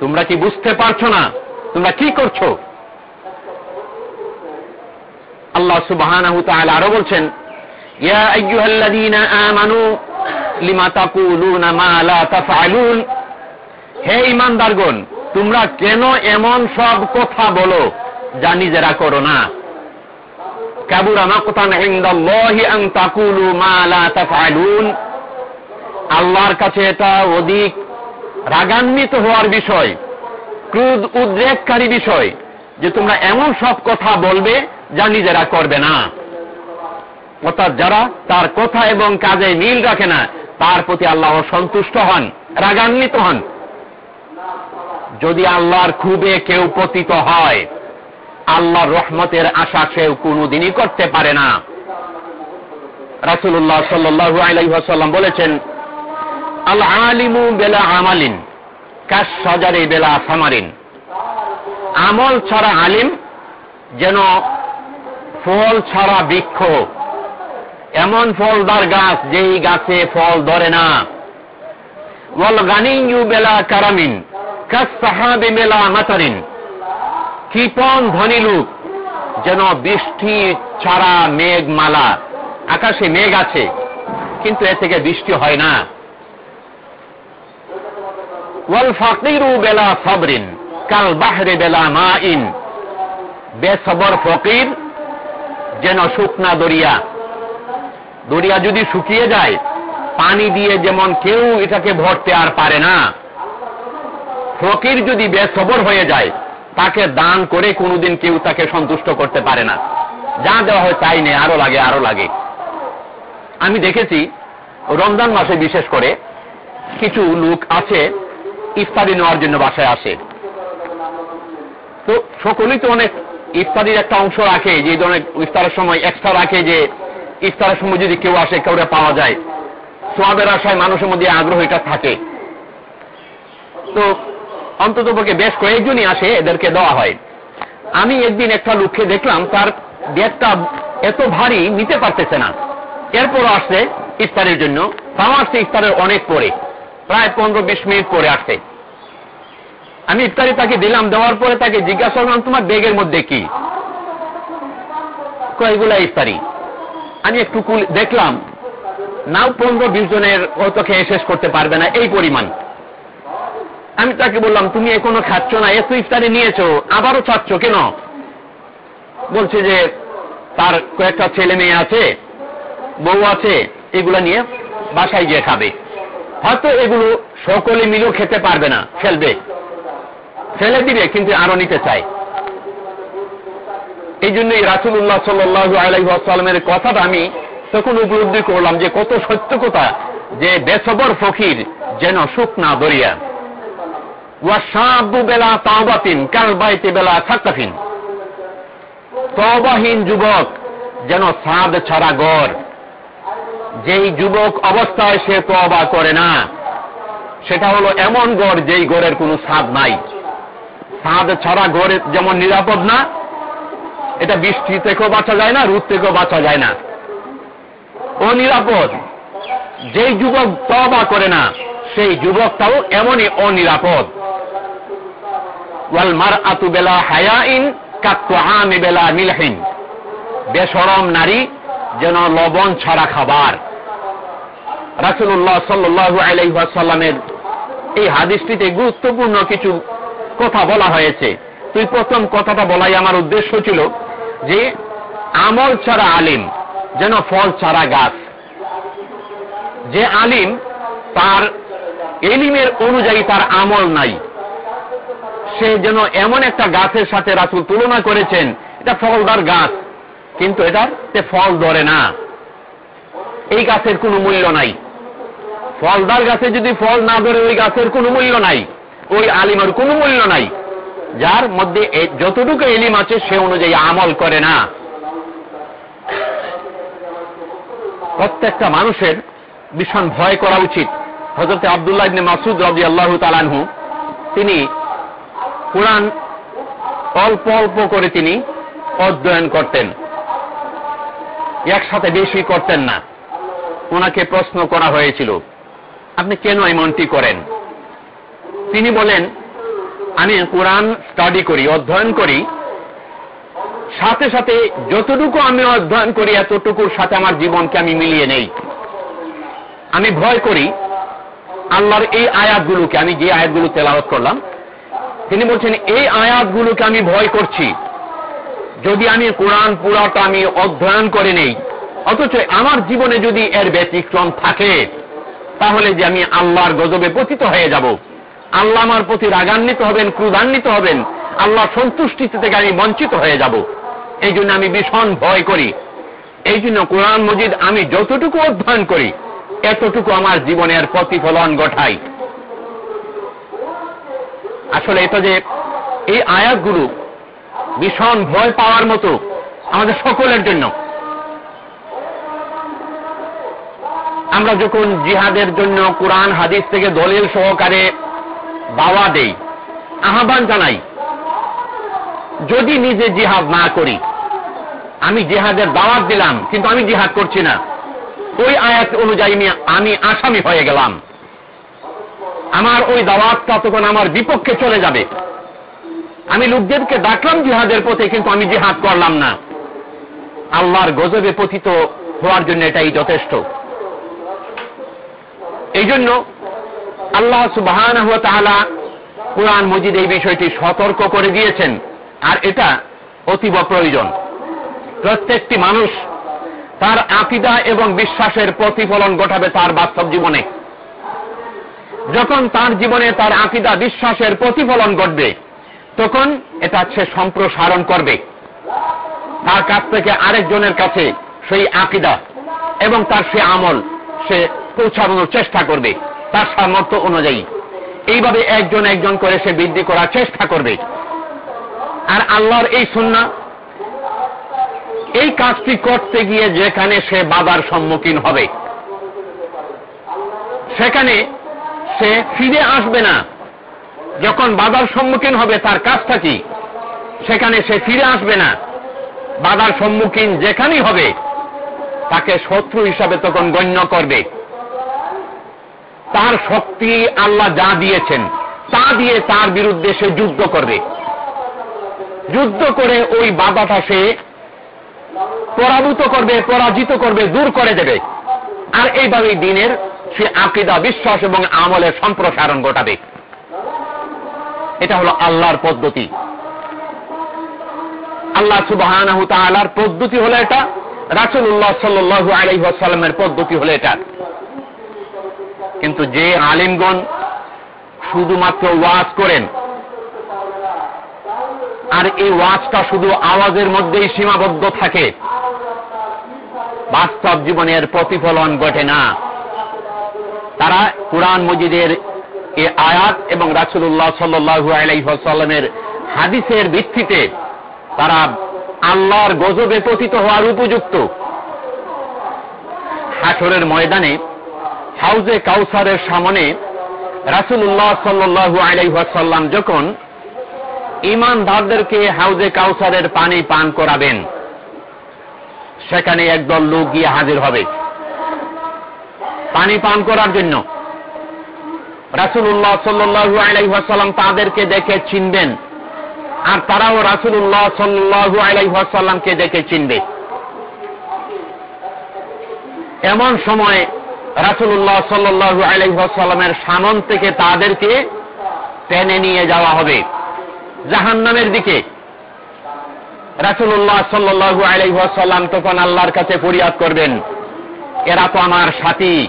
তোমরা কি বুঝতে পারছ না? তোমরা কি করছ? আল্লাহ সুবাহ আরও বলছেন হে ইমানদারগণ তোমরা কেন এমন সব কথা বলো যা নিজেরা করো না? আল্লাহর কাছে এটা অধিক রাগান্বিত হওয়ার বিষয়, ক্রুদ উদ্রেককারী বিষয় যে তোমরা এমন সব কথা বলবে যা নিজেরা করবে না। অর্থাৎ যারা তার কথা এবং কাজে মিল রাখে না, তার প্রতি আল্লাহ সন্তুষ্ট হন, রাগান্বিত হন। যদি আল্লাহর খুবে কেউ পতিত হয়, আল্লাহর রহমতের আশা সেও কোনদিনই করতে পারে না। রাসুল্লাহ সাল্লু আলাইসাল্লাম বলেছেন আল আলিমু বেলা আমালিন কাশ সজারে বেলা সামারিন। আমল ছাড়া আলিম যেন ফল ছাড়া বৃক্ষ। এমন ফলদার গাছ যেই গাছে ফল ধরে না। ওয়াল গানিউ বেলা কারামিন মেলা মাতারিন। কৃপন ধনী লোক, যেন বৃষ্টি ছাড়া মেঘ মালা আকাশে মেঘ আছে, কিন্তু এ থেকে বৃষ্টি হয় না। ওয়াল ফাকিরু বেলা সবরিন, কাল বাহরে বেলা মা ইন বেসবর ফকির যেন শুকনা দরিয়া। দরিয়া যদি শুকিয়ে যায়, পানি দিয়ে যেমন কেউ এটাকে ভরতে আর পারে না। ফকির যদি বেসবর হয়ে যায়, তাকে দান করে কোনোদিন কেউ তাকে সন্তুষ্ট করতে পারে না। যা দেওয়া হয় তাই নেই, আরও লাগে আরও লাগে। আমি দেখেছি, রমজান মাসে বিশেষ করে কিছু লোক আছে, ইফতারি নেওয়ার জন্য বাসায় আসে। তো সকলেই তো অনেক ইফতারির একটা অংশ রাখে, যে ধরনের ইফতারের সময় এক্সট্রা রাখে যে ইফতারের সময় যদি কেউ আসে কেউ পাওয়া যায়। সোয়াবের আশায় মানুষের মধ্যে আগ্রহ এটা থাকে। তো অন্তত পক্ষে বেশ কয়েকজনই আসে, এদেরকে দেওয়া হয়। আমি একদিন একটা লোককে দেখলাম, তার ব্যাগটা এত ভারী নিতে পারতেছে না। এরপর আসছে ইফতারের জন্য। তাও আসছে ইফতারের অনেক পরে। প্রায় পনেরো বিশ মিনিট পরে আসছে। আমি ইফতারি তাকে দিলাম, দেওয়ার পরে তাকে জিজ্ঞাসা করলাম, তোমার ব্যাগের মধ্যে কি? কয়েকগুলা ইফতারি। আমি একটু দেখলাম, নাও পনেরো বিশ জনের হয়তো খেয়ে শেষ করতে পারবে না, এই পরিমাণ। আমি তাকে বললাম, তুমি এখনও খাচ্ছ না, এত ইফতারি নিয়েছো, আবারও চাচ্ছ কেন? বলছে যে, তার কয়েকটা ছেলে মেয়ে আছে, বউ আছে, এগুলা নিয়ে বাসায় গিয়ে খাবে। হয়তো এগুলো সকলে মিলেও খেতে পারবে না, ফেলবে। ফেলে দিবে, কিন্তু আরও নিতে চায়। এই জন্যই রাসুল্লাহ সাল্লু আলাইসাল্লামের কথাটা আমি তখন উপলব্ধি করলাম যে কত সত্য কথা যে বেসবর ফকির যেন শুকনা দরিয়া। ওয়াসাবু বেলা তাওবাতিন, কাল বেলা সাক্তাফিন তবাহীন যুবক যেন সাদ ছাড়া গড়। যেই যুবক অবস্থায় সে তবা করে না, সেটা হলো এমন গড় যেই গড়ের কোনো স্বাদ নাই। স্বাদ ছাড়া গড়ে যেমন নিরাপদ না, এটা বৃষ্টি থেকেও বাঁচা যায় না, রোদ থেকেও বাঁচা যায় না। অনিরাপদ। যেই যুবক তবা করে না, সেই যুবকটাও এমনই অনিরাপদ। ওয়াল মার আতু বেলা হায়াইন কাত্তাহামি বেলা মিলহিন। বেসরম নারী যেন লবণ ছাড়া খাবার। রাসুল্লাহ সাল্লু আলাইসাল্লামের এই হাদিসটিতে গুরুত্বপূর্ণ কিছু কথা বলা হয়েছে। তুই প্রথম কথাটা বলাই আমার উদ্দেশ্য ছিল যে, আমল ছাড়া আলিম যেন ফল ছাড়া গাছ। যে আলিম তার এলিমের অনুযায়ী তার আমল নাই। সে যেন এমন একটা গাছের সাথে রাসুল তুলনা করেছেন, এটা ফলদার গাছ, কিন্তু এটার ফল ধরে না। এই গাছের কোনো মূল্য নাই। ফলদার গাছে যদি ফল না ধরে, ওই গাছের কোনো মূল্য নাই। ওই আলিমের কোনো মূল্য নাই। যার মধ্যে যতটুকু এলিম আছে, সে অনুযায়ী আমল করে না। প্রত্যেকটা মানুষের ভীষণ ভয় করা উচিত। হজরত আবদুল্লাহ ইবনে মাসুদ রবি আল্লাহ তালানহু তিনি কোরআন অল্প অল্প করে তিনি অধ্যয়ন করতেন। একসাথে বেশি করতেন না। ওনাকে প্রশ্ন করা হয়েছিল, আপনি কেন এমনটি করেন? তিনি বলেন, আমি কোরআন স্টাডি করি, অধ্যয়ন করি। সাথে সাথে যতটুকু আমি অধ্যয়ন করি, এতটুকুর সাথে আমার জীবনকে আমি মিলিয়ে নেই। আমি ভয় করি আল্লাহর এই আয়াতগুলোকে, আমি যে আয়াতগুলো তেলাওয়াত করলাম, তিনি বলছেন, এই আয়াতগুলোকে আমি ভয় করছি। যদি আমি কোরআন পুরাটা আমি অধ্যয়ন করে নেই, অথচ আমার জীবনে যদি এর ব্যতিক্রম থাকে, তাহলে যে আমি আল্লাহর গজবে পতিত হয়ে যাব। আল্লাহ আমার প্রতি রাগান্বিত হবেন, ক্রুধান্বিত হবেন। আল্লাহ সন্তুষ্টিতে থেকে আমি বঞ্চিত হয়ে যাব। এই জন্য আমি ভীষণ ভয় করি। এই জন্য কোরআন মজিদ আমি যতটুকু অধ্যয়ন করি, এতটুকু আমার জীবনের প্রতিফলন ঘটাই। আসলে এটা যে এই আয়াতগুলো ভীষণ ভয় পাওয়ার মতো আমাদের সকলের জন্য। আমরা যখন জিহাদের জন্য কোরআন, হাদিস থেকে দলিল সহকারে দাওয়া দেই। আহ্বান জানাই, যদি নিজে জিহাদ না করি, আমি জিহাদের দাওয়াত দিলাম, কিন্তু আমি জিহাদ করছি না। ওই আয়াত অনুযায়ী আমি আসামি হয়ে গেলাম। আমার ওই দাওয়াতটা তখন আমার বিপক্ষে চলে যাবে। আমি লোকদেরকে ডাকলাম জিহাদের পথে, কিন্তু আমি জিহাদ করলাম না। আল্লাহর গজবে পতিত হওয়ার জন্য এটাই যথেষ্ট। এই জন্য আল্লাহ সুবাহান কোরআন মজিদ এই বিষয়টি সতর্ক করে দিয়েছেন। আর এটা অতীব প্রয়োজন। প্রত্যেকটি মানুষ তার আকিদা এবং বিশ্বাসের প্রতিফলন ঘটাবে তার বাস্তব জীবনে। যখন তার জীবনে তার আকিদা, বিশ্বাসের প্রতিফলন ঘটবে, তখন এটা সে সম্প্রসারণ করবে। তার কাছ থেকে আরেকজনের কাছে সেই আকিদা এবং তার সে আমল সে পৌঁছানোর চেষ্টা করবে। তার সামর্থ্য অনুযায়ী। এইভাবে একজন একজন করে সে বৃদ্ধি করার চেষ্টা করবে। আর আল্লাহর এই সুন্না এই কাজটি করতে গিয়ে যেখানে সে বাবার সম্মুখীন হবে, সেখানে সে ফিরে আসবে না। যখন বাধার সম্মুখীন হবে তার কাজটা কি? সেখানে সে ফিরে আসবে না। বাধার সম্মুখীন যেখানেই হবে, তাকে শত্রু হিসাবে তখন গণ্য করবে। তার শক্তি আল্লাহ যা দিয়েছেন, তা দিয়ে তার বিরুদ্ধে সে যুদ্ধ করবে। যুদ্ধ করে ওই বাধাটা সে পরাভূত করবে, পরাজিত করবে, দূর করে দেবে। আর এইভাবে দিনের সে আকিদা, বিশ্বাস এবং আমলের সম্প্রসারণ ঘটাবে। এটা হলো আল্লাহর পদ্ধতি। আল্লাহ সুবাহান পদ্ধতি হলো এটা রাসুল্লাহ সাল্লু আলাইসাল্লামের পদ্ধতি হলো এটা। কিন্তু যে আলিমগণ শুধুমাত্র ওয়াজ করেন, আর এই ওয়াজটা শুধু আওয়াজের মধ্যেই সীমাবদ্ধ থাকে, বাস্তব জীবনের প্রতিফলন ঘটে না। তারা কোরআন মজিদের এ আয়াত এবং রাসুল্লাহ সাল্লু আলাইসাল্লামের হাদিসের ভিত্তিতে তারা আল্লাহর গজবে পতিত হওয়ার উপযুক্ত। হাসরের ময়দানে হাউজে কাউসারের সামনে রাসুল্লাহ সাল্লু আলাইসাল্লাম যখন ইমানদারদেরকে হাউজে কাউসারের পানি পান করাবেন, সেখানে একদল লোক গিয়ে হাজির হবে। পানি পান করার জন্য রাসুল্লাহ সাল্লু আলাইসাল্লাম তাদেরকে দেখে চিনবেন আর তারাও রাসুল্লাহ সাল্লু আলাইসাল্লামকে দেখে চিনবে। এমন সময় রাসুল্লাহ সাল্লু আলাইসাল্লামের সামন থেকে তাদেরকে টেনে নিয়ে যাওয়া হবে। জাহান নামের দিকে রাসুল্লাহ সাল্লু আলাইসাল্লাম তখন আল্লাহর কাছে ফরিয়াদ করবেন, এরা তো আমার সাথী।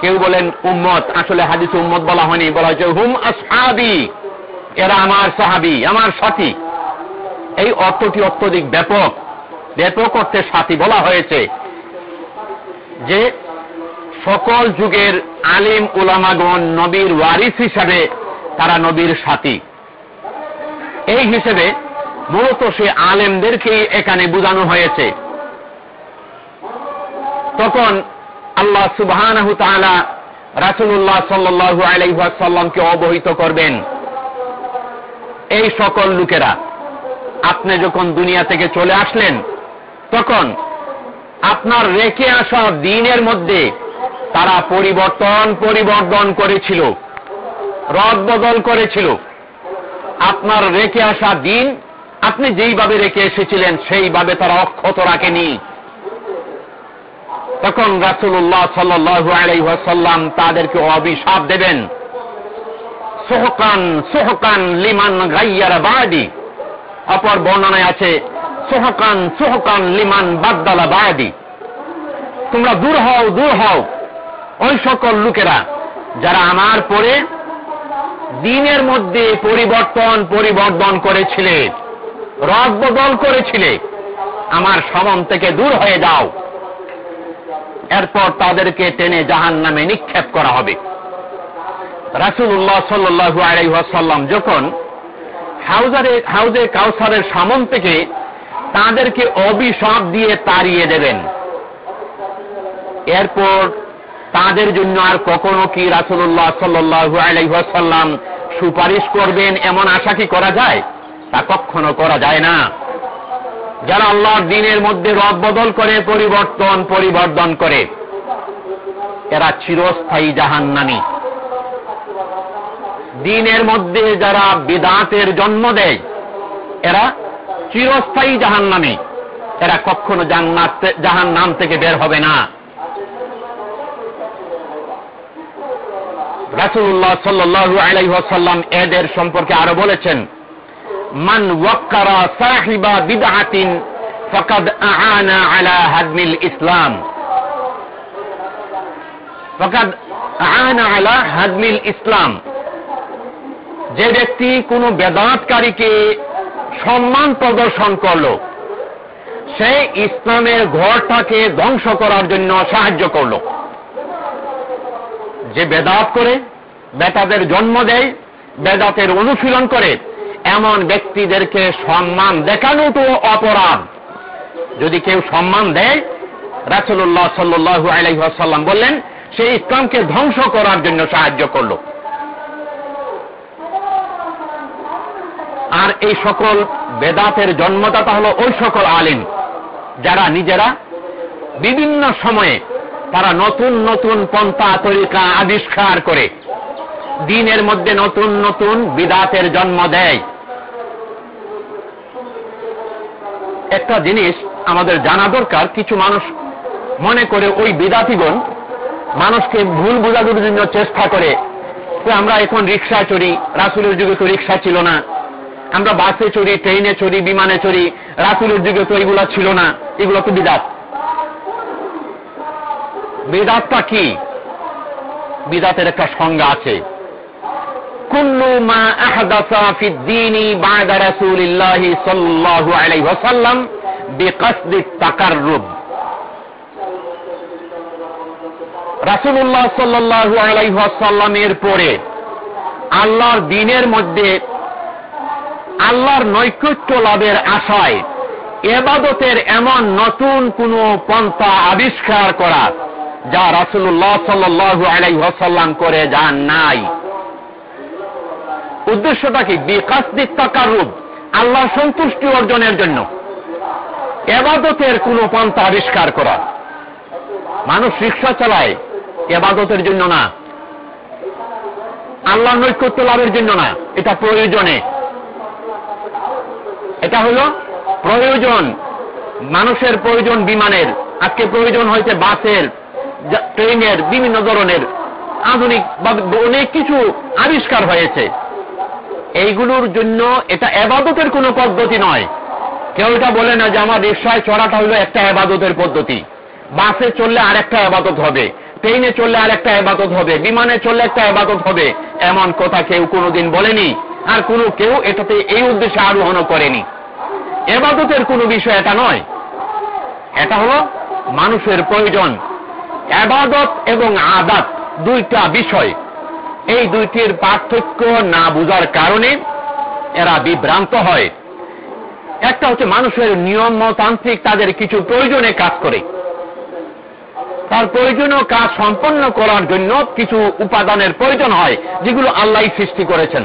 কেউ বলেন, উম্মত। আসলে হাদিস উম্মত বলা হয়নি, বলা হয়েছে, হুম আসহাবি। এরা আমার সাহাবি, আমার সাথী। এই অর্থটি অত্যধিক ব্যাপক। ব্যাপক অর্থে সাথী বলা হয়েছে। যে সকল যুগের আলিম উলামাগণ নবীর ওয়ারিস হিসাবে তারা নবীর সাথী। এই হিসেবে মূলত সে আলেমদেরকেই এখানে বোঝানো হয়েছে। তখন আল্লাহ সুবাহ রাসুল্লাহ সাল্লু আলাইসাল্লামকে অবহিত করবেন। এই সকল লোকেরা, আপনি যখন দুনিয়া থেকে চলে আসলেন, তখন আপনার রেখে আসা দিনের মধ্যে তারা পরিবর্তন পরিবর্তন করেছিল, রদ বদল করেছিল। আপনার রেখে আসা দিন, আপনি যেইভাবে রেখে এসেছিলেন, সেইভাবে তারা অক্ষত রাখেনি। তখন রাসুল্লাহ সাল্লু তাদেরকে অভিশাপ দেবেন। সোহকান সোহকান লিমান গাইয়ার বাদি। অপর বর্ণনায় আছে সোহকান সোহকান লিমান বাদ্দালা বাদি তোমরা দূর হও দূর হও। ওই সকল লোকেরা যারা আমার পরে দিনের মধ্যে পরিবর্তন পরিবর্তন করেছিলে রদ বদল করেছিলে, আমার সমন থেকে দূর হয়ে যাও। এরপর তাদেরকে টেনে জাহান নামে নিক্ষেপ করা হবে। রাসুল্লাহ সাল্লু আলাইসাল্লাম যখন হাউজারে, হাউজে কাউসারের সামন থেকে তাদেরকে অভিশাপ দিয়ে তাড়িয়ে দেবেন। এরপর তাদের জন্য আর কখনো কি রাসুল্লাহ সাল্লু আলাইসাল্লাম সুপারিশ করবেন এমন আশা কি করা যায়? তা কখনো করা যায় না। যারা আল্লাহর দিনের মধ্যে রদ বদল করে, পরিবর্তন পরিবর্তন করে, এরা চিরস্থায়ী জাহান্নানি দিনের মধ্যে যারা বিদাতের জন্ম দেয়, এরা চিরস্থায়ী জাহান্নামি। এরা কখনো জাহান নাম থেকে বের হবে না। রাসুল্লাহ সাল্লু আলাইসাল্লাম এদের সম্পর্কে আরও বলেছেন, মান ওয়াক্কারা সাহিবা বিদআতিন ফাকাদ আআনা আলা হাদমিল ইসলাম। আআনা আলা হাদমিল ইসলাম। যে ব্যক্তি কোন বেদাতকারীকে সম্মান প্রদর্শন করল। সে ইসলামের ঘরটাকে ধ্বংস করার জন্য সাহায্য করল। যে বেদাত করে বেতাদের জন্ম দেয়, বেদাতের অনুশীলন করে, এমন ব্যক্তিদেরকে সম্মান দেখানো তো অপরাধ। যদি কেউ সম্মান দেয় রাসুল্লাহ সাল্লু আলাইসাল্লাম বললেন, সে ইসলামকে ধ্বংস করার জন্য সাহায্য করল। আর এই সকল বেদাতের জন্মদাতা হল ওই সকল আলিম, যারা নিজেরা বিভিন্ন সময়ে তারা নতুন নতুন পন্থা, তরিকা, আবিষ্কার করে দিনের মধ্যে নতুন নতুন বিদাতের জন্ম দেয়। একটা জিনিস আমাদের জানা দরকার, কিছু মানুষ মনে করে ওই বিদাতিগণ মানুষকে ভুল বোঝানোর জন্য চেষ্টা করে আমরা এখন রিক্সা চড়ি, রাসুলের যুগে তো রিক্সা ছিল না। আমরা বাসে চড়ি, ট্রেনে চড়ি, বিমানে চড়ি, রাসুলের যুগে তো এগুলো ছিল না, এগুলো তো বিদাত। বেদাতটা কি? বিদাতের একটা সংজ্ঞা আছে। কুল্লু মা সাল্লাল্লাহু আলাইহি পরে আল্লাহর দিনের মধ্যে আল্লাহর নৈকট্য লাভের আশায়। এবাদতের এমন নতুন কোন পন্থা আবিষ্কার করা, যা রাসুল্লাহ সাল্লু আলাইসাল্লাম করে যান নাই। উদ্দেশ্যটা কি? বিকাশ দিত্তাকার রূপ আল্লাহ সন্তুষ্টি অর্জনের জন্য। এবাদতের কোন পন্থা আবিষ্কার করা। মানুষ রিক্সা চালায়, এবাদতের জন্য না। আল্লাহ নৈকট্য লাভের জন্য না, এটা প্রয়োজনে। এটা হলো প্রয়োজন, মানুষের প্রয়োজন বিমানের। আজকে প্রয়োজন হয়েছে বাসের ট্রেনের, বিভিন্ন ধরনের। আধুনিক অনেক কিছু আবিষ্কার হয়েছে। এইগুলোর জন্য এটা এবাদতের কোনো পদ্ধতি নয়। কেউ এটা বলে না যে আমার রিক্সায় চড়াটা হলো একটা এবাদতের পদ্ধতি। বাসে চললে আর একটা আবাদত হবে, ট্রেনে চললে আর একটা আবাদত হবে, বিমানে চললে একটা আবাদত হবে। এমন কথা কেউ কোনোদিন বলেনি। আর কোনো কেউ এটাতে এই উদ্দেশ্যে আরোহণ করেনি। এবাদতের কোনো বিষয় এটা নয়। এটা হলো মানুষের প্রয়োজন। আবাদত এবং আদাত দুইটা বিষয়। এই দুইটির পার্থক্য না বুঝার কারণে এরা বিভ্রান্ত হয়। একটা হচ্ছে মানুষের নিয়মতান্ত্রিক তাদের কিছু প্রয়োজনে কাজ করে। তার প্রয়োজনীয় কাজ সম্পন্ন করার জন্য কিছু উপাদানের প্রয়োজন হয়, যেগুলো আল্লাহ সৃষ্টি করেছেন।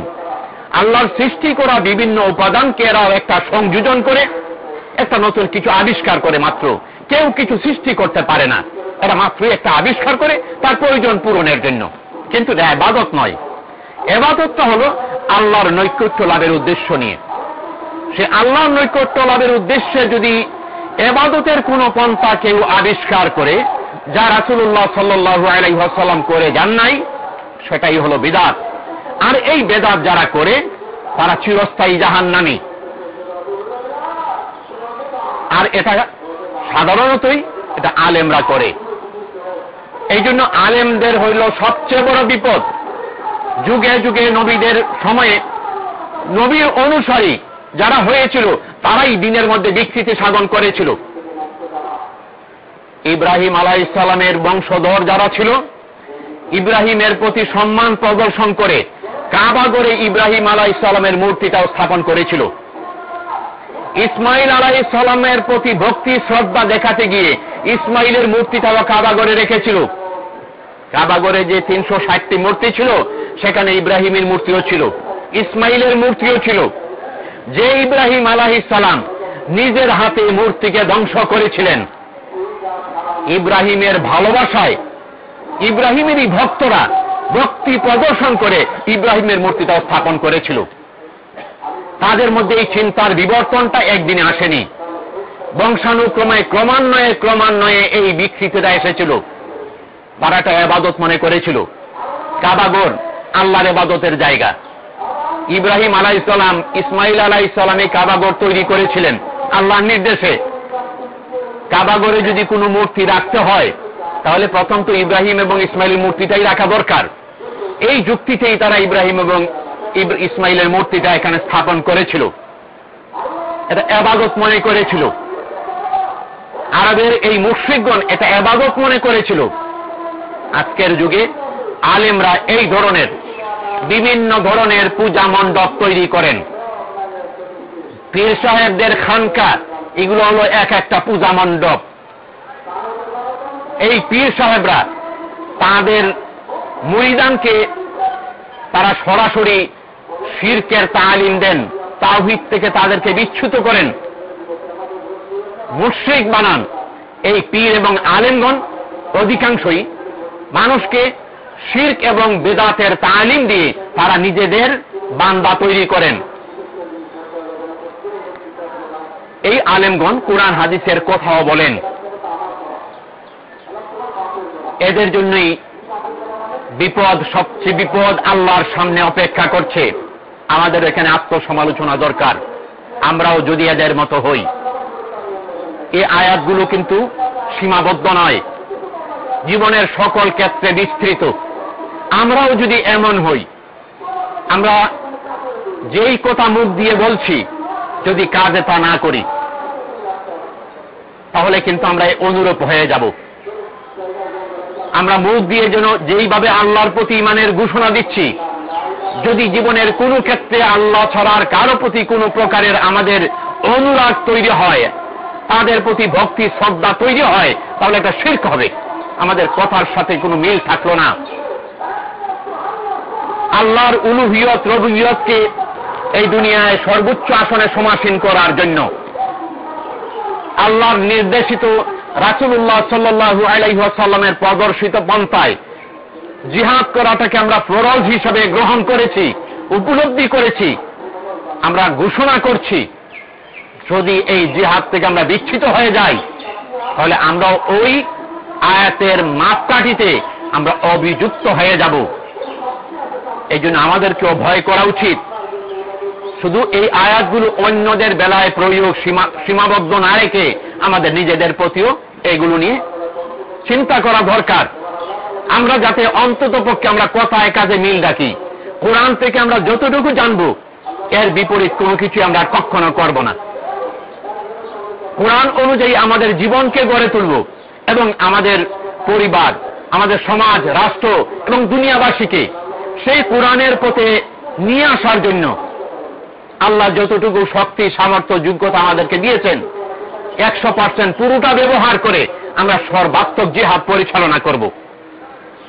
আল্লাহর সৃষ্টি করা বিভিন্ন উপাদানকে এরা একটা সংযোজন করে, একটা নতুন কিছু আবিষ্কার করে মাত্র। কেউ কিছু সৃষ্টি করতে পারে না। তারা মাত্রই একটা আবিষ্কার করে, তার প্রয়োজন পূরণের জন্য। কিন্তু এবাদত নয়। এবাদতটা হলো আল্লাহর নৈকট্য লাভের উদ্দেশ্য নিয়ে। সে আল্লাহর নৈকট্য লাভের উদ্দেশ্যে যদি এবাদতের কোন পন্থা কেউ আবিষ্কার করে, যা রাসুল্লাহ সাল্লু আলাইসাল্লাম করে যান নাই, সেটাই হলো বিদাত। আর এই বেদাত যারা করে, তারা চিরস্থায়ী জাহান নামি আর এটা সাধারণতই এটা আলেমরা করে। এই জন্য আলেমদের হইল সবচেয়ে বড় বিপদ। যুগে যুগে নবীদের সময়ে নবীর অনুসারী যারা হয়েছিল, তারাই দিনের মধ্যে বিকৃতি সাধন করেছিল। ইব্রাহিম আলাহ ইসলামের বংশধর যারা ছিল, ইব্রাহিমের প্রতি সম্মান প্রদর্শন করে কাবাগরে ইব্রাহিম আলাহ ইসলামের মূর্তিটাও স্থাপন করেছিল। ইসমাইল আলাহ ইসলামের প্রতি ভক্তি, শ্রদ্ধা দেখাতে গিয়ে ইসমাইলের মূর্তিটাও কাবাগরে রেখেছিল। কাবাগরে যে তিনশো ষাটটি মূর্তি ছিল, সেখানে ইব্রাহিমের মূর্তিও ছিল। ইসমাইলের মূর্তিও ছিল। যে ইব্রাহিম আলাহ ইসালাম নিজের হাতে মূর্তিকে ধ্বংস করেছিলেন, ইব্রাহিমের ভালোবাসায়, ইব্রাহিমেরই ভক্তরা ভক্তি প্রদর্শন করে ইব্রাহিমের মূর্তিটা স্থাপন করেছিল। তাদের মধ্যে এই চিন্তার বিবর্তনটা একদিনে আসেনি। বংশানুক্রমে, ক্রমান্বয়ে ক্রমান্বয়ে এই বিকৃতিটা এসেছিল। তারা একটা এবাদত মনে করেছিল। কাবাগর আল্লাহর এবাদতের জায়গা। ইব্রাহিম আলাহ ইসলাম ইসমাইল আলাহ ইসলাম এই কাবাগর তৈরি করেছিলেন আল্লাহর নির্দেশে। কাবাগরে যদি কোনো মূর্তি রাখতে হয় তাহলে প্রথম তো ইব্রাহিম এবং ইসমাইলের মূর্তিটাই রাখা দরকার। এই যুক্তিতেই তারা ইব্রাহিম এবং ইসমাইলের মূর্তিটা এখানে স্থাপন করেছিল। এটা এবাদত মনে করেছিল। আরবের এই মুশ্রিকগণ এটা এবাদত মনে করেছিল। আজকের যুগে আলেমরা এই ধরনের, বিভিন্ন ধরনের পূজা মণ্ডপ তৈরি করেন। পীর সাহেবদের খানকা, এগুলো হলো এক একটা পূজা মণ্ডপ। এই পীর সাহেবরা তাদের মরিদানকে তারা সরাসরি শিরকের তালিম দেন, তাওহিদ থেকে তাদেরকে বিচ্ছুত করেন। মুশ্রিক বানান এই পীর এবং আলেমগণ। অধিকাংশই মানুষকে শির্ক এবং বেদাতের তালিম দিয়ে তারা নিজেদের বান্দা তৈরি করেন। এই আলেমগণ কোরআন, হাদিসের কথাও বলেন। এদের জন্যই বিপদ, সবচেয়ে বিপদ আল্লাহর সামনে অপেক্ষা করছে। আমাদের এখানে আত্মসমালোচনা দরকার। আমরাও যদি এদের মতো হই। এই আয়াতগুলো কিন্তু সীমাবদ্ধ নয়। জীবনের সকল ক্ষেত্রে বিস্তৃত। আমরাও যদি এমন হই, আমরা যেই কথা মুখ দিয়ে বলছি, যদি কাজে তা না করি, তাহলে কিন্তু আমরা অনুরূপ হয়ে যাব। আমরা মুখ দিয়ে যেন যেইভাবে আল্লাহর প্রতি ইমানের ঘোষণা দিচ্ছি, যদি জীবনের কোনো ক্ষেত্রে আল্লাহ ছড়ার কারও প্রতি কোনো প্রকারের আমাদের অনুরাগ তৈরি হয়, তাদের প্রতি ভক্তি, শ্রদ্ধা তৈরি হয়, তাহলে একটা শির্ক হবে। আমাদের কথার সাথে কোনো মিল থাকল না। আল্লাহর উলুহিয়ত রবুহিয়তকে এই দুনিয়ায় সর্বোচ্চ আসনে সমাসীন করার জন্য আল্লাহর নির্দেশিত রাসুল্লাহ সাল্লু আলাইসাল্লামের প্রদর্শিত পন্থায় জিহাদ করাটাকে আমরা ফরজ হিসাবে গ্রহণ করেছি, উপলব্ধি করেছি, আমরা ঘোষণা করছি। যদি এই জিহাদ থেকে আমরা বিচ্ছিত হয়ে যাই, তাহলে আমরা ওই আয়াতের মাপকাঠিতে আমরা অভিযুক্ত হয়ে যাব। এই জন্য আমাদেরকেও ভয় করা উচিত। শুধু এই আয়াতগুলো অন্যদের বেলায় প্রয়োগ সীমাবদ্ধ না রেখে আমাদের নিজেদের প্রতিও এগুলো নিয়ে চিন্তা করা দরকার। আমরা যাতে অন্তত পক্ষে আমরা কথায় কাজে মিল রাখি। কোরআন থেকে আমরা যতটুকু জানব, এর বিপরীত কোনো কিছু আমরা কখনো করব না। কোরআন অনুযায়ী আমাদের জীবনকে গড়ে তুলব এবং আমাদের পরিবার, আমাদের সমাজ, রাষ্ট্র এবং দুনিয়াবাসীকে সেই কোরআনের পথে নিয়ে আসার জন্য আল্লাহ যতটুকু শক্তি, সামর্থ্য, যোগ্যতা আমাদেরকে দিয়েছেন, একশো পার্সেন্ট পুরোটা ব্যবহার করে আমরা সর্বাত্মক জিহাদ পরিচালনা করব।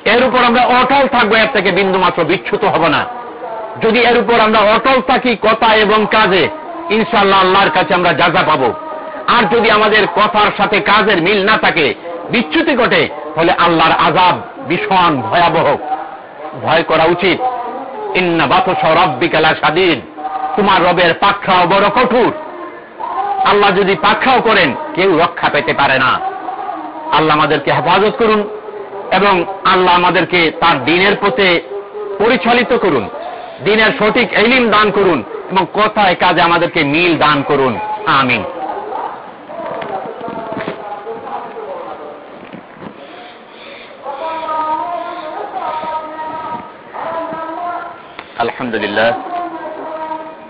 এর উপর আমরা অটল থাকব, এর থেকে বিন্দুমাত্র বিচ্ছুত হব না। যদি এর উপর আমরা অটল থাকি কথা এবং কাজে ইনশাল্লাহ আল্লাহর কাছে আমরা যাজা পাব। আর যদি আমাদের কথার সাথে কাজের মিল না থাকে, বিচ্যুতি ঘটে, তাহলে আল্লাহর আজাব ভীষণ ভয়াবহ। ভয় করা উচিত। ইন্না বাত সরব্বিকালা স্বাধীন তোমার রবের পাক্ষাও বড় কঠোর। আল্লাহ যদি পাক্ষাও করেন, কেউ রক্ষা পেতে পারে না। আল্লাহ আমাদেরকে হেফাজত করুন এবং আল্লাহ আমাদেরকে তার দিনের পথে পরিচালিত করুন। দিনের সঠিক এলিম দান করুন এবং কথায় কাজে আমাদেরকে মিল দান করুন। আমিন। আলহামদুলিল্লাহ।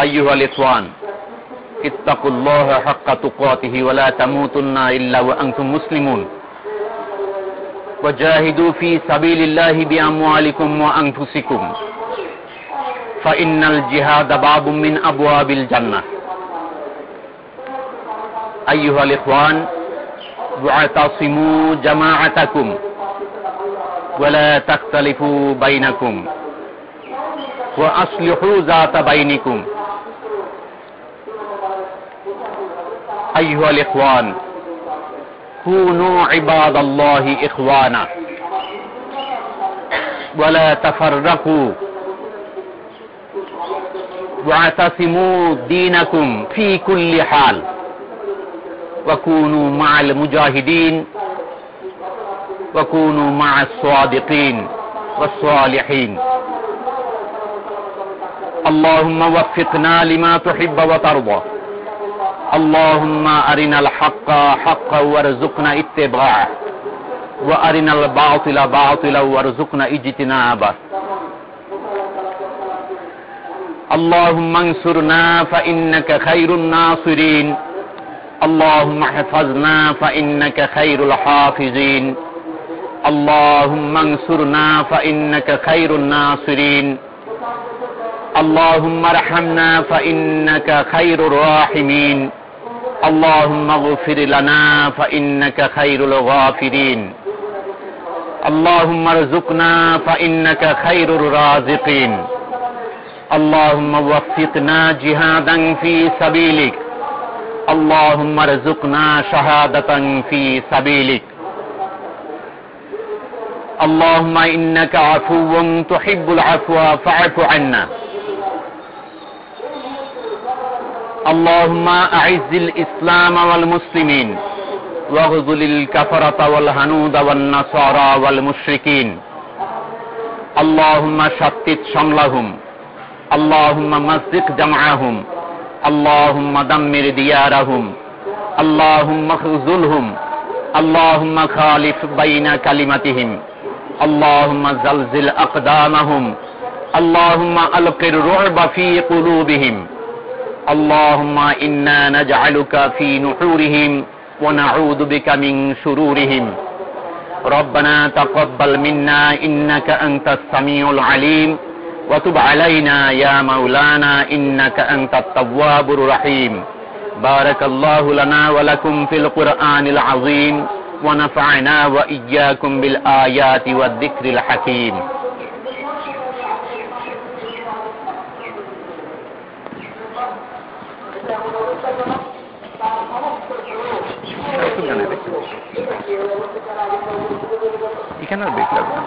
أيها الإخوان اتقوا الله حق تقاته ولا تموتن إلا وأنتم مسلمون. وجاهدوا في سبيل الله بأموالكم وأنفسكم. فإن الجهاد باب من أبواب الجنة. أيها الإخوان واعتصموا جماعتكم. ولا تختلفوا بينكم. وأصلحوا ذات بينكم. أيها الإخوان كونوا عباد الله إخوانا. ولا تفرقوا. واعتصموا دينكم في كل حال. وكونوا مع المجاهدين. وكونوا مع الصادقين والصالحين. اللهم وفقنا لما تحب وترضى. اللهم أرنا الحق حقا وارزقنا اتباعه وأرنا الباطل باطلا وارزقنا اجتنابه. اللهم انصرنا فإنك خير الناصرين. اللهم احفظنا فإنك خير الحافظين. اللهم انصرنا فإنك خير الناصرين. اللهم ارحمنا فإنك خير الراحمين. اللهم اغفر لنا فإنك خير الغافرين. اللهم ارزقنا فإنك خير الرازقين. اللهم وفقنا جهادا في سبيلك. اللهم ارزقنا شهادة في سبيلك. اللهم إنك عفو تحب العفو فاعف عنا. اللهم أعز الإسلام والمسلمين واغذل الكفرة والهنود والنصارى والمشركين اللهم شتت شملهم اللهم مزق جمعهم اللهم دمر ديارهم اللهم اخذلهم اللهم خالف بين كلمتهم اللهم زلزل أقدامهم اللهم ألق الرعب في قلوبهم اللهم إنا نجعلك في نحورهم ونعوذ بك من شرورهم. ربنا تقبل منا إنك أنت السميع العليم. وتب علينا يا مولانا إنك أنت التواب الرحيم. بارك الله لنا ولكم في القرآن العظيم ونفعنا وإياكم بالآيات والذكر الحكيم. এখানে আর বেশ লাগবে না